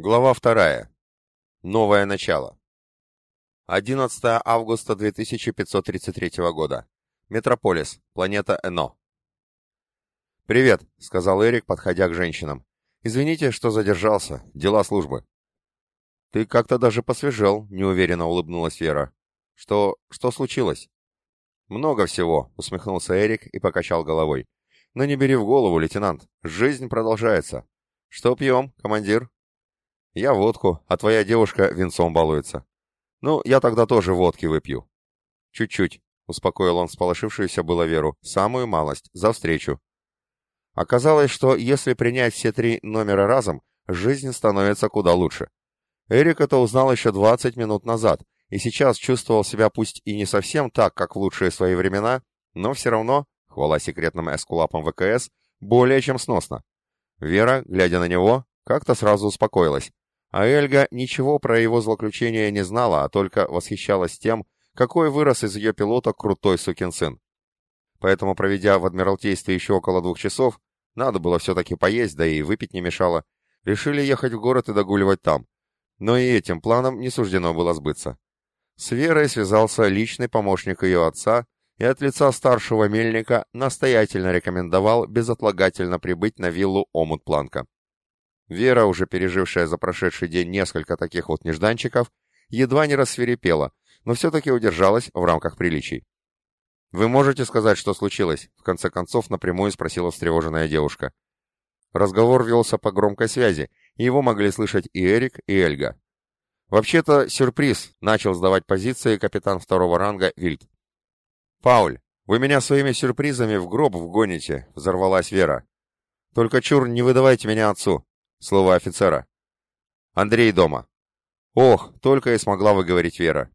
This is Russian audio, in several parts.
Глава вторая. Новое начало. 11 августа 2533 года. Метрополис, планета Эно. «Привет», — сказал Эрик, подходя к женщинам. «Извините, что задержался. Дела службы». «Ты как-то даже посвежел», — неуверенно улыбнулась Вера. «Что... что случилось?» «Много всего», — усмехнулся Эрик и покачал головой. «Но не бери в голову, лейтенант. Жизнь продолжается. Что пьем, командир?» «Я водку, а твоя девушка винцом балуется». «Ну, я тогда тоже водки выпью». «Чуть-чуть», — успокоил он сполошившуюся было Веру. «Самую малость. За встречу». Оказалось, что если принять все три номера разом, жизнь становится куда лучше. Эрик это узнал еще 20 минут назад, и сейчас чувствовал себя пусть и не совсем так, как в лучшие свои времена, но все равно, хвала секретным эскулапам ВКС, более чем сносно. Вера, глядя на него, как-то сразу успокоилась. А Эльга ничего про его злоключения не знала, а только восхищалась тем, какой вырос из ее пилота крутой сукин сын. Поэтому, проведя в Адмиралтействе еще около двух часов, надо было все-таки поесть, да и выпить не мешало. Решили ехать в город и догуливать там. Но и этим планом не суждено было сбыться. С Верой связался личный помощник ее отца и от лица старшего мельника настоятельно рекомендовал безотлагательно прибыть на виллу Омут Планка. Вера, уже пережившая за прошедший день несколько таких вот нежданчиков, едва не рассверепела, но все-таки удержалась в рамках приличий. «Вы можете сказать, что случилось?» — в конце концов напрямую спросила встревоженная девушка. Разговор велся по громкой связи, и его могли слышать и Эрик, и Эльга. «Вообще-то сюрприз», — начал сдавать позиции капитан второго ранга Вильд. «Пауль, вы меня своими сюрпризами в гроб вгоните», — взорвалась Вера. «Только чур, не выдавайте меня отцу». Слово офицера. «Андрей дома». «Ох, только и смогла выговорить Вера.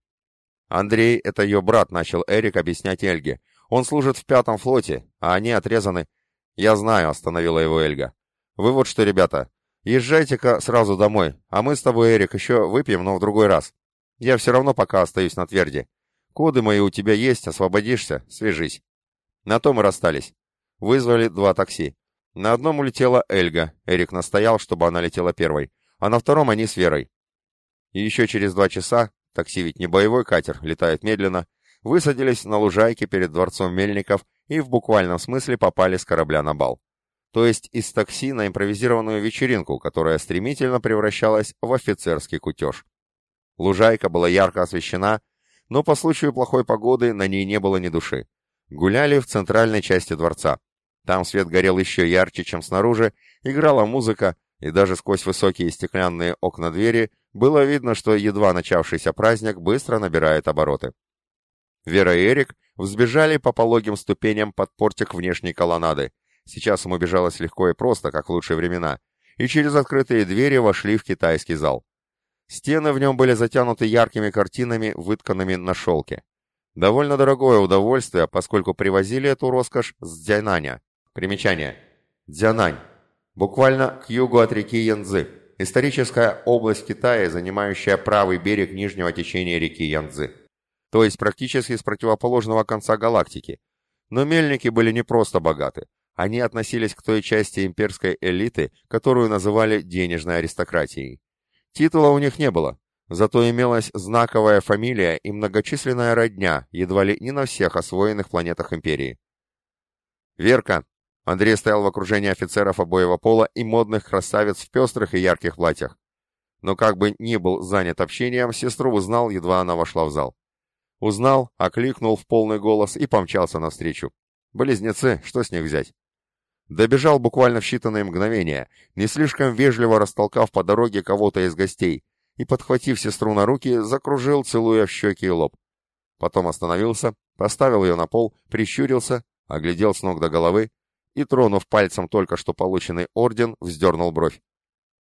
Андрей — это ее брат, начал Эрик объяснять Эльге. Он служит в пятом флоте, а они отрезаны... Я знаю, остановила его Эльга. Вы вот что, ребята, езжайте-ка сразу домой, а мы с тобой, Эрик, еще выпьем, но в другой раз. Я все равно пока остаюсь на тверди. Коды мои у тебя есть, освободишься, свяжись. На то мы расстались. Вызвали два такси. На одном улетела Эльга, Эрик настоял, чтобы она летела первой, а на втором они с Верой. И еще через два часа такси ведь не боевой катер, летает медленно, высадились на лужайке перед дворцом Мельников и в буквальном смысле попали с корабля на бал. То есть из такси на импровизированную вечеринку, которая стремительно превращалась в офицерский кутеж. Лужайка была ярко освещена, но по случаю плохой погоды на ней не было ни души. Гуляли в центральной части дворца. Там свет горел еще ярче, чем снаружи, играла музыка, и даже сквозь высокие стеклянные окна двери было видно, что едва начавшийся праздник быстро набирает обороты. Вера и Эрик взбежали по пологим ступеням под портик внешней колоннады. Сейчас им убежалось легко и просто, как в лучшие времена, и через открытые двери вошли в китайский зал. Стены в нем были затянуты яркими картинами, вытканными на шелке. Довольно дорогое удовольствие, поскольку привозили эту роскошь с Дзянаня. Примечание. Дзянань Буквально к югу от реки Янцзы. Историческая область Китая, занимающая правый берег нижнего течения реки Янцзы. То есть практически с противоположного конца галактики. Но мельники были не просто богаты. Они относились к той части имперской элиты, которую называли денежной аристократией. Титула у них не было, зато имелась знаковая фамилия и многочисленная родня, едва ли не на всех освоенных планетах империи. «Верка, Андрей стоял в окружении офицеров обоего пола и модных красавиц в пестрых и ярких платьях. Но как бы ни был занят общением, сестру узнал, едва она вошла в зал. Узнал, окликнул в полный голос и помчался навстречу. Близнецы, что с них взять? Добежал буквально в считанные мгновения, не слишком вежливо растолкав по дороге кого-то из гостей, и, подхватив сестру на руки, закружил, целуя в щеки и лоб. Потом остановился, поставил ее на пол, прищурился, оглядел с ног до головы, и, тронув пальцем только что полученный орден, вздернул бровь.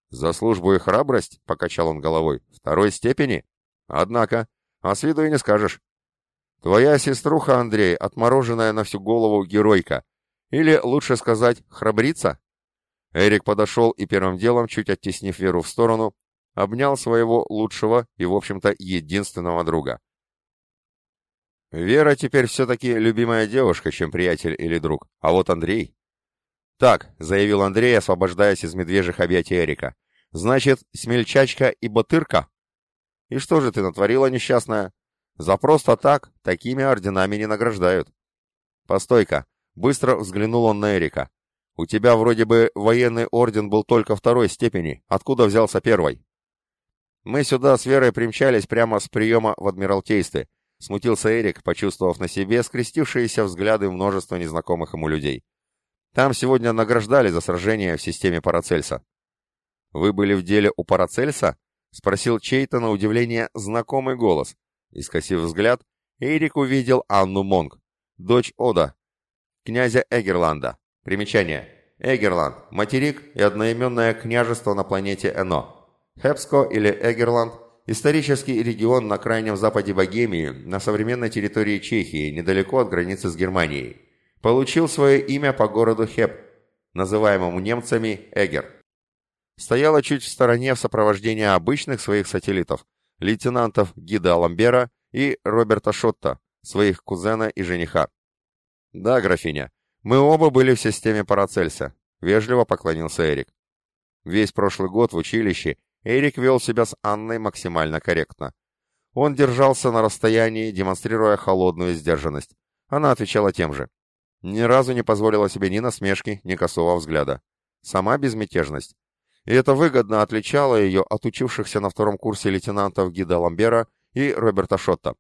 «За службу и храбрость?» — покачал он головой. «Второй степени? Однако, а с виду и не скажешь. Твоя сеструха, Андрей, отмороженная на всю голову геройка. Или, лучше сказать, храбрица?» Эрик подошел и первым делом, чуть оттеснив Веру в сторону, обнял своего лучшего и, в общем-то, единственного друга. Вера теперь все-таки любимая девушка, чем приятель или друг. А вот Андрей... «Так», — заявил Андрей, освобождаясь из медвежьих объятий Эрика, Значит, смельчачка и ботырка? И что же ты натворила, несчастная? За просто так такими орденами не награждают. Постой-ка, быстро взглянул он на Эрика. У тебя вроде бы военный орден был только второй степени. Откуда взялся первый? Мы сюда с Верой примчались прямо с приема в Адмиралтействе. Смутился Эрик, почувствовав на себе скрестившиеся взгляды множества незнакомых ему людей. Там сегодня награждали за сражение в системе Парацельса. «Вы были в деле у Парацельса?» — спросил чей-то на удивление знакомый голос. Искосив взгляд, Эрик увидел Анну Монг, дочь Ода, князя Эгерланда. Примечание. Эгерланд – материк и одноименное княжество на планете Эно. Хепско или Эгерланд – исторический регион на крайнем западе Богемии, на современной территории Чехии, недалеко от границы с Германией. Получил свое имя по городу Хеп, называемому немцами Эгер. Стояла чуть в стороне в сопровождении обычных своих сателлитов, лейтенантов Гида Ламбера и Роберта Шотта, своих кузена и жениха. «Да, графиня, мы оба были в системе Парацельса», — вежливо поклонился Эрик. Весь прошлый год в училище Эрик вел себя с Анной максимально корректно. Он держался на расстоянии, демонстрируя холодную сдержанность. Она отвечала тем же. Ни разу не позволила себе ни насмешки, ни косого взгляда. Сама безмятежность. И это выгодно отличало ее от учившихся на втором курсе лейтенантов Гида Ламбера и Роберта Шотта.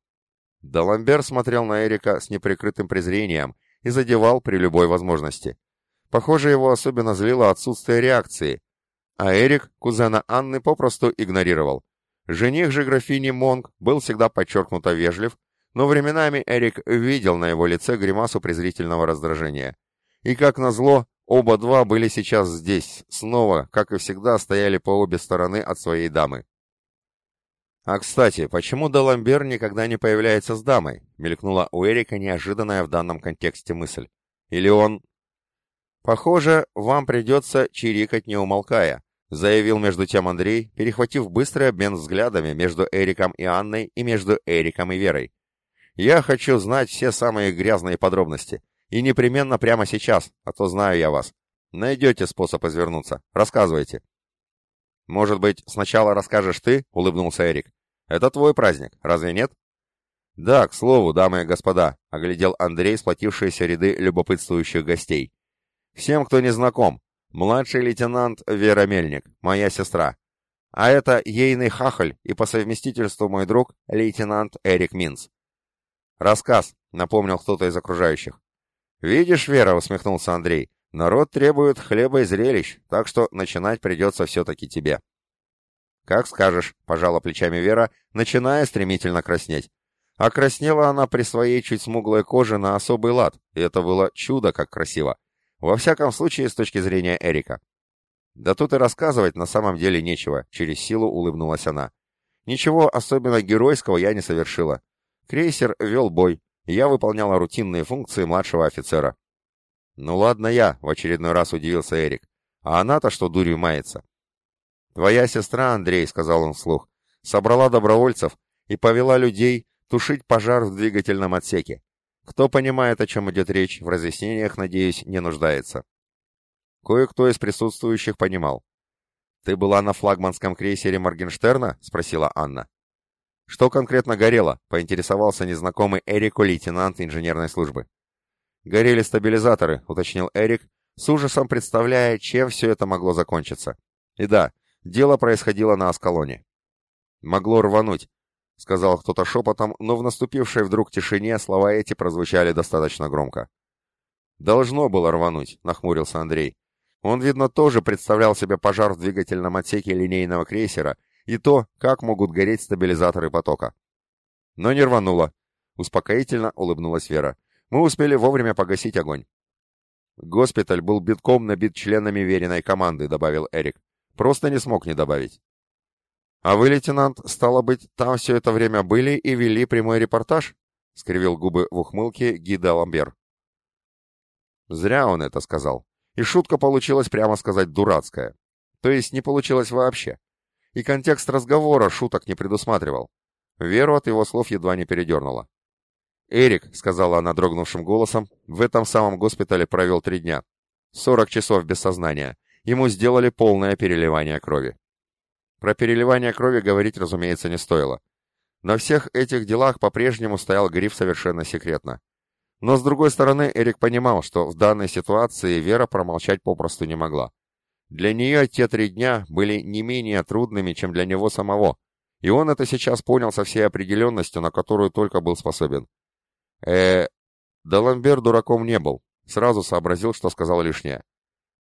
Даламбер смотрел на Эрика с неприкрытым презрением и задевал при любой возможности. Похоже, его особенно злило отсутствие реакции, а Эрик, кузена Анны, попросту игнорировал. Жених же графини Монг был всегда подчеркнуто вежлив, но временами Эрик видел на его лице гримасу презрительного раздражения. И как назло, оба два были сейчас здесь, снова, как и всегда, стояли по обе стороны от своей дамы. «А, кстати, почему Даламбер никогда не появляется с дамой?» — мелькнула у Эрика неожиданная в данном контексте мысль. «Или он...» «Похоже, вам придется чирикать не умолкая», заявил между тем Андрей, перехватив быстрый обмен взглядами между Эриком и Анной и между Эриком и Верой. «Я хочу знать все самые грязные подробности. И непременно прямо сейчас, а то знаю я вас. Найдете способ извернуться. Рассказывайте». «Может быть, сначала расскажешь ты?» — улыбнулся Эрик. «Это твой праздник, разве нет?» «Да, к слову, дамы и господа», — оглядел Андрей сплотившиеся ряды любопытствующих гостей. «Всем, кто не знаком, Младший лейтенант Вера Мельник, моя сестра. А это ейный хахаль и по совместительству мой друг, лейтенант Эрик Минц. Рассказ, напомнил кто-то из окружающих. Видишь, Вера, усмехнулся Андрей, народ требует хлеба и зрелищ, так что начинать придется все-таки тебе. Как скажешь, пожала плечами Вера, начиная стремительно краснеть. А краснела она при своей чуть смуглой коже на особый лад, и это было чудо как красиво. Во всяком случае, с точки зрения Эрика. Да тут и рассказывать на самом деле нечего, через силу улыбнулась она. Ничего особенно геройского я не совершила. Крейсер вел бой, я выполняла рутинные функции младшего офицера. Ну ладно я, в очередной раз удивился Эрик. А она-то что дурью мается? Твоя сестра, Андрей, сказал он вслух, собрала добровольцев и повела людей тушить пожар в двигательном отсеке. Кто понимает, о чем идет речь, в разъяснениях, надеюсь, не нуждается. Кое-кто из присутствующих понимал. «Ты была на флагманском крейсере Моргенштерна?» — спросила Анна. «Что конкретно горело?» — поинтересовался незнакомый Эрику лейтенант инженерной службы. «Горели стабилизаторы», — уточнил Эрик, с ужасом представляя, чем все это могло закончиться. И да, дело происходило на Аскалоне. Могло рвануть, — сказал кто-то шепотом, но в наступившей вдруг тишине слова эти прозвучали достаточно громко. «Должно было рвануть», — нахмурился Андрей. Он, видно, тоже представлял себе пожар в двигательном отсеке линейного крейсера и то, как могут гореть стабилизаторы потока. Но не рвануло. Успокоительно улыбнулась Вера. Мы успели вовремя погасить огонь. Госпиталь был битком набит членами веренной команды, добавил Эрик. Просто не смог не добавить. «А вы, лейтенант, стало быть, там все это время были и вели прямой репортаж?» — скривил губы в ухмылке гида Ламбер. Зря он это сказал. И шутка получилась, прямо сказать, дурацкая. То есть не получилось вообще. И контекст разговора шуток не предусматривал. Веру от его слов едва не передернула. «Эрик», — сказала она дрогнувшим голосом, — «в этом самом госпитале провел три дня. Сорок часов без сознания. Ему сделали полное переливание крови. Про переливание крови говорить, разумеется, не стоило. На всех этих делах по-прежнему стоял гриф совершенно секретно. Но с другой стороны, Эрик понимал, что в данной ситуации Вера промолчать попросту не могла. Для нее те три дня были не менее трудными, чем для него самого, и он это сейчас понял со всей определенностью, на которую только был способен. э Да Ламбер дураком не был, сразу сообразил, что сказал лишнее.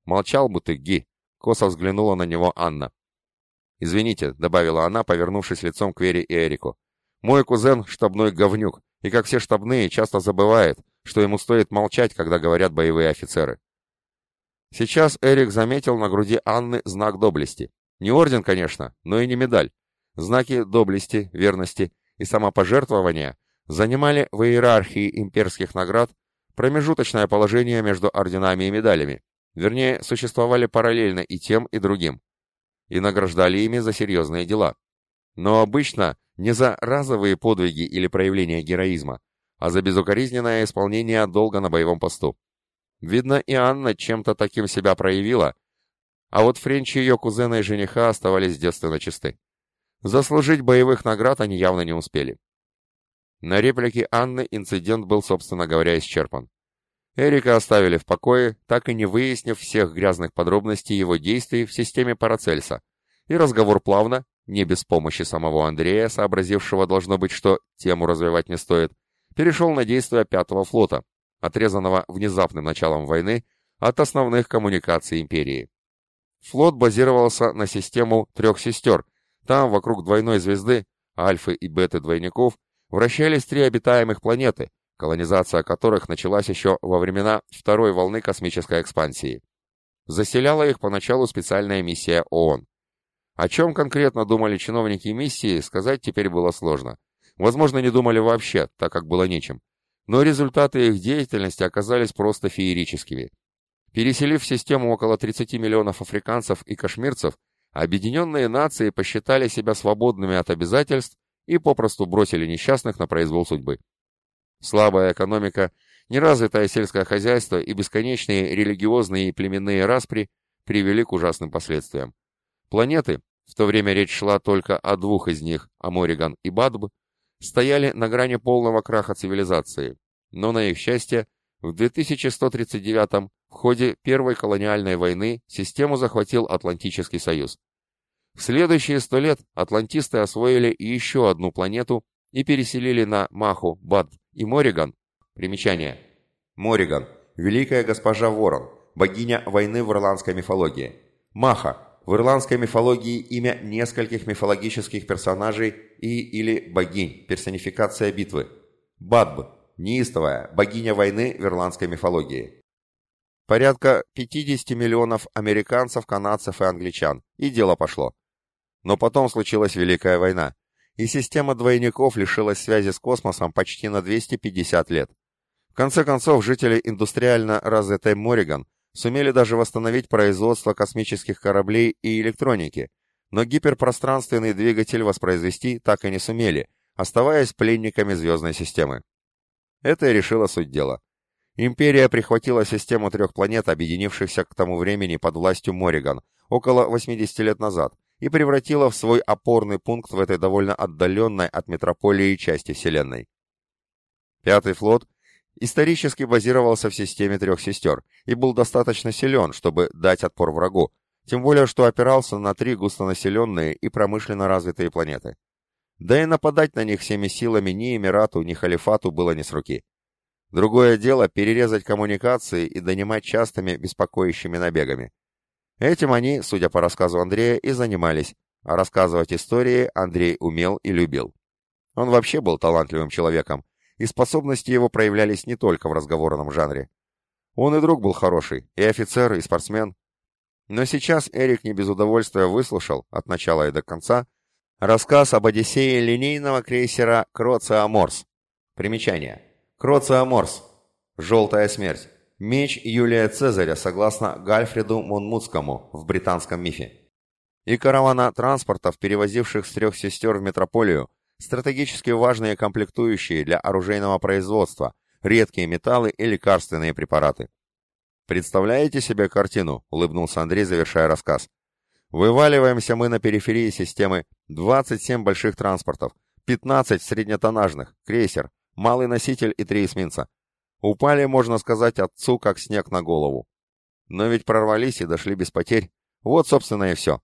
«Молчал бы ты, Ги!» — косо взглянула на него Анна. «Извините», — добавила она, повернувшись лицом к Вере и Эрику. «Мой кузен — штабной говнюк, и, как все штабные, часто забывает, что ему стоит молчать, когда говорят боевые офицеры». Сейчас Эрик заметил на груди Анны знак доблести. Не орден, конечно, но и не медаль. Знаки доблести, верности и самопожертвования занимали в иерархии имперских наград промежуточное положение между орденами и медалями, вернее, существовали параллельно и тем, и другим и награждали ими за серьезные дела. Но обычно не за разовые подвиги или проявления героизма, а за безукоризненное исполнение долга на боевом посту. Видно, и Анна чем-то таким себя проявила, а вот Френч и ее кузена и жениха оставались девственно чисты. Заслужить боевых наград они явно не успели. На реплике Анны инцидент был, собственно говоря, исчерпан. Эрика оставили в покое, так и не выяснив всех грязных подробностей его действий в системе Парацельса. И разговор плавно, не без помощи самого Андрея, сообразившего должно быть, что тему развивать не стоит, перешел на действия Пятого флота, отрезанного внезапным началом войны от основных коммуникаций империи. Флот базировался на систему трех сестер. Там, вокруг двойной звезды, альфы и беты двойников, вращались три обитаемых планеты, колонизация которых началась еще во времена второй волны космической экспансии. Заселяла их поначалу специальная миссия ООН. О чем конкретно думали чиновники миссии, сказать теперь было сложно. Возможно, не думали вообще, так как было нечем. Но результаты их деятельности оказались просто феерическими. Переселив в систему около 30 миллионов африканцев и кашмирцев, объединенные нации посчитали себя свободными от обязательств и попросту бросили несчастных на произвол судьбы. Слабая экономика, неразвитое сельское хозяйство и бесконечные религиозные и племенные распри привели к ужасным последствиям. Планеты, в то время речь шла только о двух из них, Амориган и Бадб, стояли на грани полного краха цивилизации, но на их счастье в 2139 в ходе Первой колониальной войны систему захватил Атлантический Союз. В следующие сто лет атлантисты освоили еще одну планету и переселили на Маху, Бад и Мориган. Примечание. Мориган. Великая госпожа Ворон. Богиня войны в ирландской мифологии. Маха. В ирландской мифологии имя нескольких мифологических персонажей и или богинь, персонификация битвы. Бадб. Неистовая, богиня войны в ирландской мифологии. Порядка 50 миллионов американцев, канадцев и англичан. И дело пошло. Но потом случилась Великая война, и система двойников лишилась связи с космосом почти на 250 лет. В конце концов, жители индустриально развитой Мориган сумели даже восстановить производство космических кораблей и электроники, но гиперпространственный двигатель воспроизвести так и не сумели, оставаясь пленниками звездной системы. Это и решило суть дела. Империя прихватила систему трех планет, объединившихся к тому времени под властью Мориган, около 80 лет назад, и превратила в свой опорный пункт в этой довольно отдаленной от метрополии части Вселенной. Пятый флот исторически базировался в системе трех сестер и был достаточно силен, чтобы дать отпор врагу, тем более что опирался на три густонаселенные и промышленно развитые планеты. Да и нападать на них всеми силами ни Эмирату, ни Халифату было не с руки. Другое дело перерезать коммуникации и донимать частыми беспокоящими набегами. Этим они, судя по рассказу Андрея, и занимались, а рассказывать истории Андрей умел и любил. Он вообще был талантливым человеком, и способности его проявлялись не только в разговорном жанре. Он и друг был хороший, и офицер, и спортсмен. Но сейчас Эрик не без удовольствия выслушал, от начала и до конца, рассказ об Одиссее линейного крейсера Кроциа Морс. Примечание. Кроциа Морс. Желтая смерть. Меч Юлия Цезаря, согласно Гальфреду Монмутскому в британском мифе. И каравана транспортов, перевозивших с трех сестер в метрополию, стратегически важные комплектующие для оружейного производства, редкие металлы и лекарственные препараты. «Представляете себе картину?» — улыбнулся Андрей, завершая рассказ. Вываливаемся мы на периферии системы 27 больших транспортов, 15 среднетоннажных, крейсер, малый носитель и три эсминца. Упали, можно сказать, отцу как снег на голову. Но ведь прорвались и дошли без потерь. Вот, собственно, и все.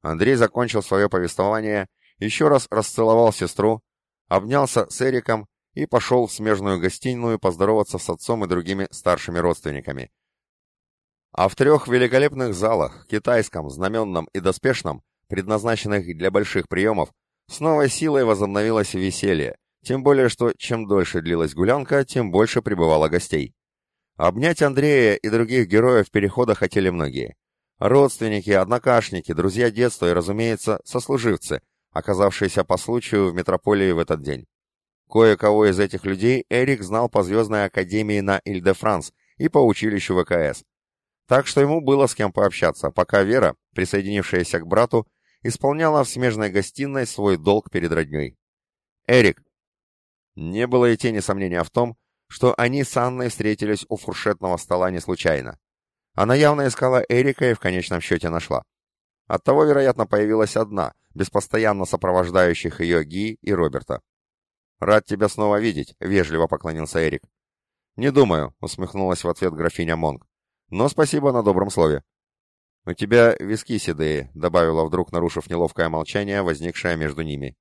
Андрей закончил свое повествование, еще раз расцеловал сестру, обнялся с Эриком и пошел в смежную гостиную поздороваться с отцом и другими старшими родственниками. А в трех великолепных залах, китайском, знаменном и доспешном, предназначенных для больших приемов, с новой силой возобновилось веселье, тем более что чем дольше длилась гулянка, тем больше прибывало гостей. Обнять Андрея и других героев перехода хотели многие. Родственники, однокашники, друзья детства и, разумеется, сослуживцы, оказавшиеся по случаю в метрополии в этот день. Кое-кого из этих людей Эрик знал по Звездной Академии на Иль-де-Франс и по училищу ВКС. Так что ему было с кем пообщаться, пока Вера, присоединившаяся к брату, исполняла в смежной гостиной свой долг перед родней. «Эрик!» Не было и тени сомнения в том, что они с Анной встретились у фуршетного стола не случайно. Она явно искала Эрика и в конечном счете нашла. Оттого, вероятно, появилась одна, без постоянно сопровождающих ее Ги и Роберта. «Рад тебя снова видеть», — вежливо поклонился Эрик. «Не думаю», — усмехнулась в ответ графиня Монг. Но спасибо на добром слове. «У тебя виски седые», — добавила вдруг, нарушив неловкое молчание, возникшее между ними.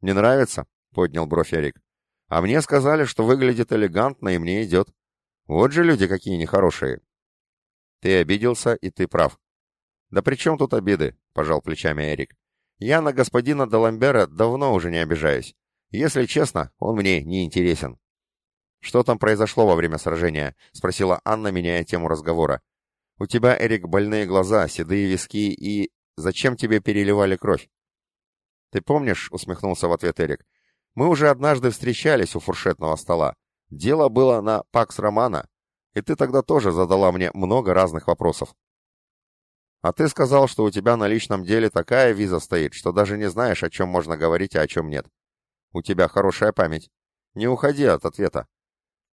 «Не нравится?» — поднял бровь Эрик. «А мне сказали, что выглядит элегантно и мне идет. Вот же люди какие нехорошие». «Ты обиделся, и ты прав». «Да при чем тут обиды?» — пожал плечами Эрик. «Я на господина Даламбера давно уже не обижаюсь. Если честно, он мне не интересен. «Что там произошло во время сражения?» — спросила Анна, меняя тему разговора. «У тебя, Эрик, больные глаза, седые виски и... Зачем тебе переливали кровь?» «Ты помнишь?» — усмехнулся в ответ Эрик. «Мы уже однажды встречались у фуршетного стола. Дело было на Пакс Романа, и ты тогда тоже задала мне много разных вопросов. А ты сказал, что у тебя на личном деле такая виза стоит, что даже не знаешь, о чем можно говорить, а о чем нет. У тебя хорошая память. Не уходи от ответа.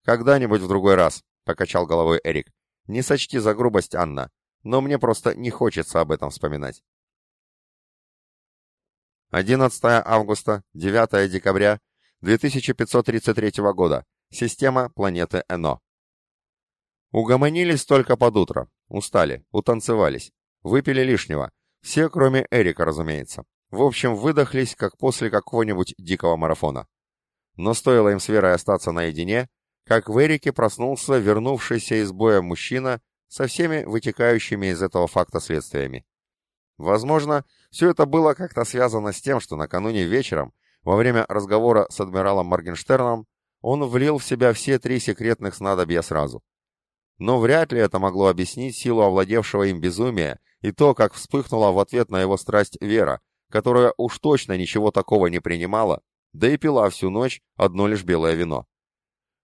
«Когда-нибудь в другой раз», — покачал головой Эрик. «Не сочти за грубость, Анна, но мне просто не хочется об этом вспоминать». 11 августа, 9 декабря 2533 года. Система планеты Эно. Угомонились только под утро. Устали, утанцевались. Выпили лишнего. Все, кроме Эрика, разумеется. В общем, выдохлись, как после какого-нибудь дикого марафона. Но стоило им с Верой остаться наедине, как в Эрике проснулся вернувшийся из боя мужчина со всеми вытекающими из этого факта следствиями. Возможно, все это было как-то связано с тем, что накануне вечером, во время разговора с адмиралом Моргенштерном, он влил в себя все три секретных снадобья сразу. Но вряд ли это могло объяснить силу овладевшего им безумия и то, как вспыхнула в ответ на его страсть Вера, которая уж точно ничего такого не принимала, да и пила всю ночь одно лишь белое вино.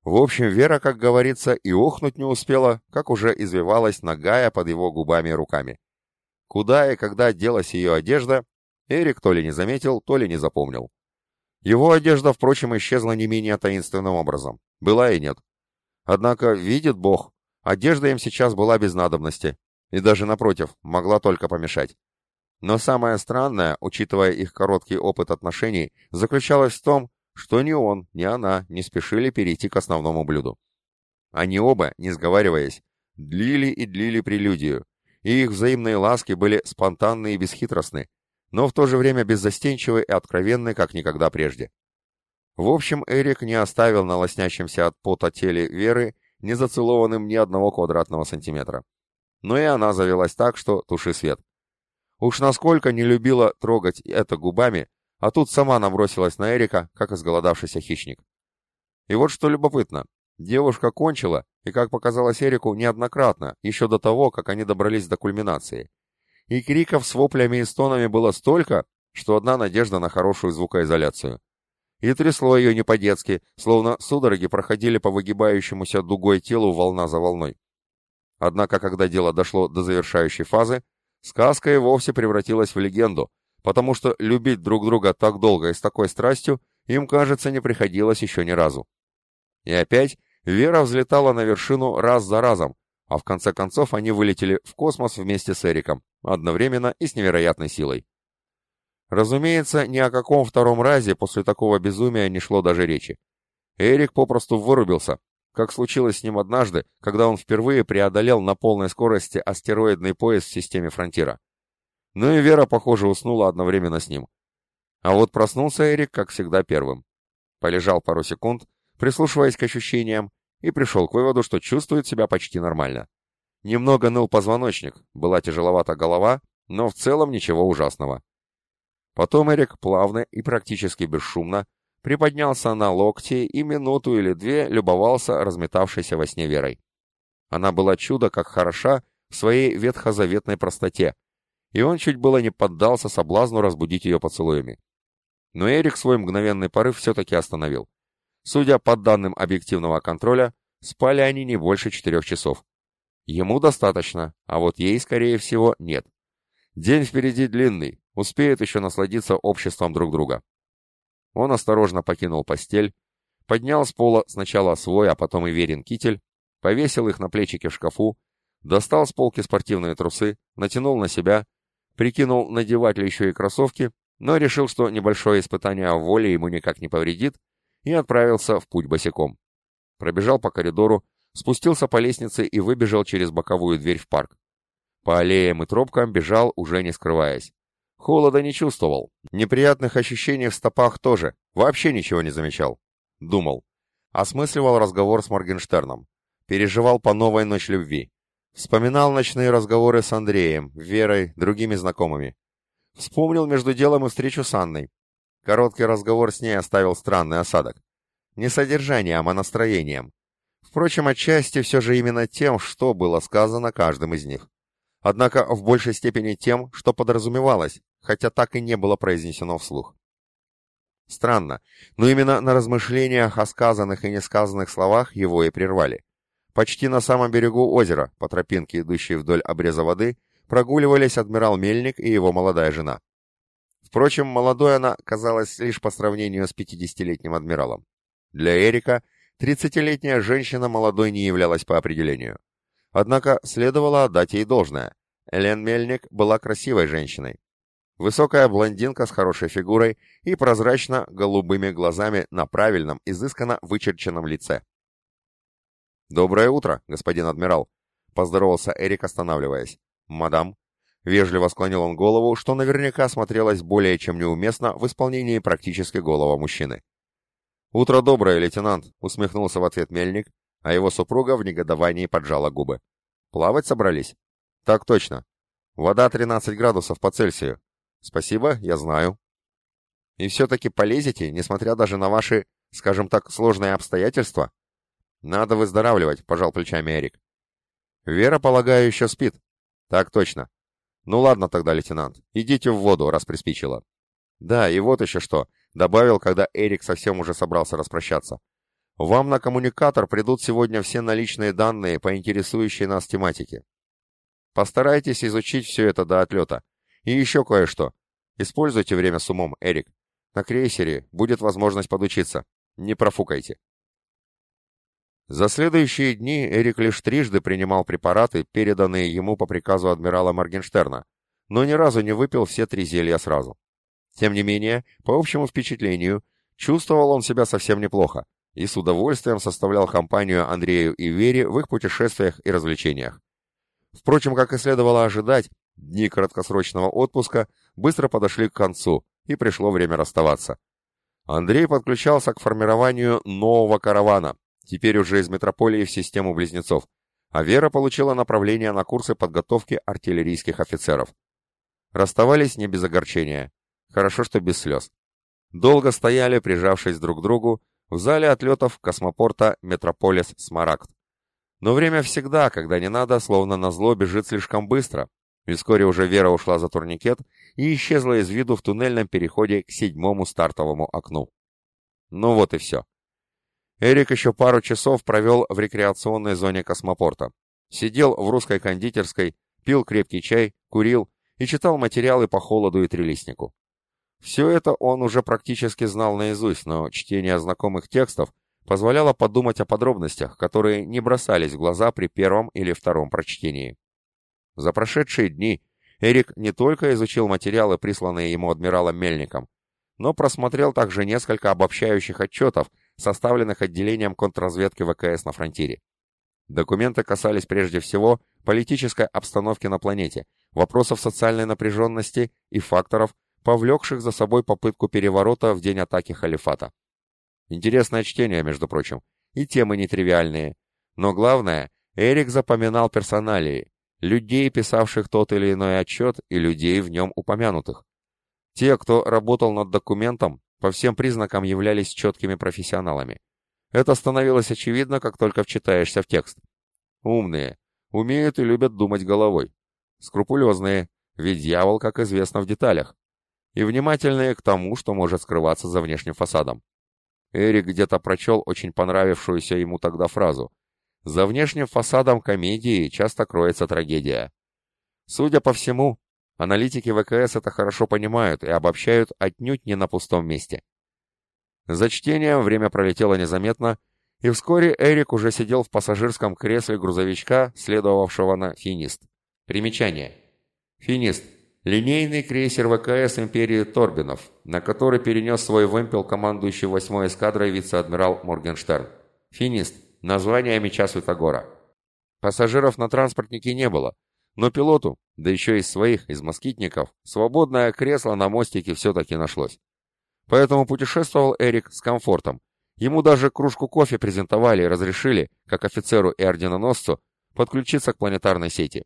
В общем, Вера, как говорится, и охнуть не успела, как уже извивалась нагая под его губами и руками. Куда и когда делась ее одежда, Эрик то ли не заметил, то ли не запомнил. Его одежда, впрочем, исчезла не менее таинственным образом. Была и нет. Однако, видит Бог, одежда им сейчас была без надобности, и даже, напротив, могла только помешать. Но самое странное, учитывая их короткий опыт отношений, заключалось в том, что ни он, ни она не спешили перейти к основному блюду. Они оба, не сговариваясь, длили и длили прелюдию, и их взаимные ласки были спонтанны и бесхитростны, но в то же время беззастенчивы и откровенны, как никогда прежде. В общем, Эрик не оставил на лоснящемся от пота теле Веры не зацелованным ни одного квадратного сантиметра. Но и она завелась так, что туши свет. Уж насколько не любила трогать это губами, а тут сама набросилась на Эрика, как изголодавшийся хищник. И вот что любопытно. Девушка кончила, и, как показалось Эрику, неоднократно, еще до того, как они добрались до кульминации. И криков с воплями и стонами было столько, что одна надежда на хорошую звукоизоляцию. И трясло ее не по-детски, словно судороги проходили по выгибающемуся дугой телу волна за волной. Однако, когда дело дошло до завершающей фазы, сказка и вовсе превратилась в легенду, потому что любить друг друга так долго и с такой страстью им, кажется, не приходилось еще ни разу. И опять Вера взлетала на вершину раз за разом, а в конце концов они вылетели в космос вместе с Эриком, одновременно и с невероятной силой. Разумеется, ни о каком втором разе после такого безумия не шло даже речи. Эрик попросту вырубился, как случилось с ним однажды, когда он впервые преодолел на полной скорости астероидный пояс в системе Фронтира. Ну и Вера, похоже, уснула одновременно с ним. А вот проснулся Эрик, как всегда, первым. Полежал пару секунд, прислушиваясь к ощущениям, и пришел к выводу, что чувствует себя почти нормально. Немного ныл позвоночник, была тяжеловата голова, но в целом ничего ужасного. Потом Эрик плавно и практически бесшумно приподнялся на локти и минуту или две любовался разметавшейся во сне Верой. Она была чудо как хороша в своей ветхозаветной простоте, и он чуть было не поддался соблазну разбудить ее поцелуями. Но Эрик свой мгновенный порыв все-таки остановил. Судя по данным объективного контроля, спали они не больше четырех часов. Ему достаточно, а вот ей, скорее всего, нет. День впереди длинный, успеют еще насладиться обществом друг друга. Он осторожно покинул постель, поднял с пола сначала свой, а потом и Верин китель, повесил их на плечики в шкафу, достал с полки спортивные трусы, натянул на себя, прикинул, надевать ли еще и кроссовки, но решил, что небольшое испытание в воле ему никак не повредит, и отправился в путь босиком. Пробежал по коридору, спустился по лестнице и выбежал через боковую дверь в парк. По аллеям и тропкам бежал, уже не скрываясь. Холода не чувствовал. Неприятных ощущений в стопах тоже. Вообще ничего не замечал. Думал. Осмысливал разговор с Моргенштерном. Переживал по новой ночь любви. Вспоминал ночные разговоры с Андреем, Верой, другими знакомыми. Вспомнил между делом и встречу с Анной. Короткий разговор с ней оставил странный осадок. Не содержанием, а настроением. Впрочем, отчасти все же именно тем, что было сказано каждым из них. Однако в большей степени тем, что подразумевалось, хотя так и не было произнесено вслух. Странно, но именно на размышлениях о сказанных и несказанных словах его и прервали. Почти на самом берегу озера, по тропинке, идущей вдоль обреза воды, прогуливались адмирал Мельник и его молодая жена. Впрочем, молодой она казалась лишь по сравнению с 50-летним адмиралом. Для Эрика 30-летняя женщина молодой не являлась по определению. Однако следовало отдать ей должное. Элен Мельник была красивой женщиной. Высокая блондинка с хорошей фигурой и прозрачно-голубыми глазами на правильном, изысканно вычерченном лице. «Доброе утро, господин адмирал», — поздоровался Эрик, останавливаясь. «Мадам». Вежливо склонил он голову, что наверняка смотрелось более чем неуместно в исполнении практически голого мужчины. «Утро доброе, лейтенант», — усмехнулся в ответ Мельник, а его супруга в негодовании поджала губы. «Плавать собрались?» «Так точно. Вода 13 градусов по Цельсию. Спасибо, я знаю. И все-таки полезете, несмотря даже на ваши, скажем так, сложные обстоятельства? Надо выздоравливать, пожал плечами Эрик. Вера, полагаю, еще спит. Так точно. Ну ладно тогда, лейтенант, идите в воду, раз приспичило. Да, и вот еще что, добавил, когда Эрик совсем уже собрался распрощаться. Вам на коммуникатор придут сегодня все наличные данные по интересующей нас тематике. Постарайтесь изучить все это до отлета. И еще кое-что. Используйте время с умом, Эрик. На крейсере будет возможность подучиться. Не профукайте. За следующие дни Эрик лишь трижды принимал препараты, переданные ему по приказу адмирала Моргенштерна, но ни разу не выпил все три зелья сразу. Тем не менее, по общему впечатлению, чувствовал он себя совсем неплохо и с удовольствием составлял компанию Андрею и Вере в их путешествиях и развлечениях. Впрочем, как и следовало ожидать, Дни краткосрочного отпуска быстро подошли к концу, и пришло время расставаться. Андрей подключался к формированию нового каравана, теперь уже из метрополии в систему близнецов, а Вера получила направление на курсы подготовки артиллерийских офицеров. Расставались не без огорчения. Хорошо, что без слез. Долго стояли, прижавшись друг к другу, в зале отлетов космопорта Метрополис Смарагд. Но время всегда, когда не надо, словно на зло бежит слишком быстро, и вскоре уже Вера ушла за турникет и исчезла из виду в туннельном переходе к седьмому стартовому окну. Ну вот и все. Эрик еще пару часов провел в рекреационной зоне космопорта. Сидел в русской кондитерской, пил крепкий чай, курил и читал материалы по холоду и трилистнику. Все это он уже практически знал наизусть, но чтение знакомых текстов позволяло подумать о подробностях, которые не бросались в глаза при первом или втором прочтении. За прошедшие дни Эрик не только изучил материалы, присланные ему адмиралом Мельником, но просмотрел также несколько обобщающих отчетов, составленных отделением контрразведки ВКС на фронтире. Документы касались прежде всего политической обстановки на планете, вопросов социальной напряженности и факторов, повлекших за собой попытку переворота в день атаки халифата. Интересное чтение, между прочим, и темы нетривиальные. Но главное, Эрик запоминал персоналии, людей, писавших тот или иной отчет, и людей в нем упомянутых. Те, кто работал над документом, по всем признакам являлись четкими профессионалами. Это становилось очевидно, как только вчитаешься в текст. Умные, умеют и любят думать головой. Скрупулезные, ведь дьявол, как известно, в деталях. И внимательные к тому, что может скрываться за внешним фасадом. Эрик где-то прочел очень понравившуюся ему тогда фразу. «За внешним фасадом комедии часто кроется трагедия». Судя по всему, аналитики ВКС это хорошо понимают и обобщают отнюдь не на пустом месте. За чтением время пролетело незаметно, и вскоре Эрик уже сидел в пассажирском кресле грузовичка, следовавшего на «Финист». Примечание. «Финист» Линейный крейсер ВКС империи Торбинов, на который перенес свой вымпел командующий 8-й эскадрой вице-адмирал Моргенштерн. Финист. Название меча Святогора. Пассажиров на транспортнике не было, но пилоту, да еще из своих, из москитников, свободное кресло на мостике все-таки нашлось. Поэтому путешествовал Эрик с комфортом. Ему даже кружку кофе презентовали и разрешили, как офицеру и орденоносцу, подключиться к планетарной сети.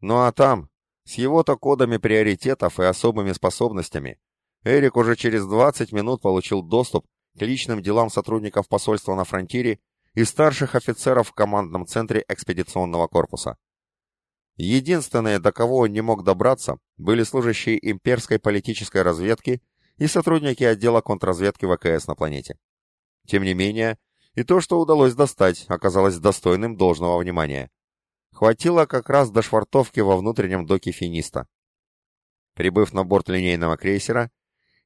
Ну а там, с его-то кодами приоритетов и особыми способностями Эрик уже через 20 минут получил доступ к личным делам сотрудников посольства на фронтире и старших офицеров в командном центре экспедиционного корпуса. Единственные, до кого он не мог добраться, были служащие имперской политической разведки и сотрудники отдела контрразведки ВКС на планете. Тем не менее, и то, что удалось достать, оказалось достойным должного внимания. Хватило как раз до швартовки во внутреннем доке финиста. Прибыв на борт линейного крейсера,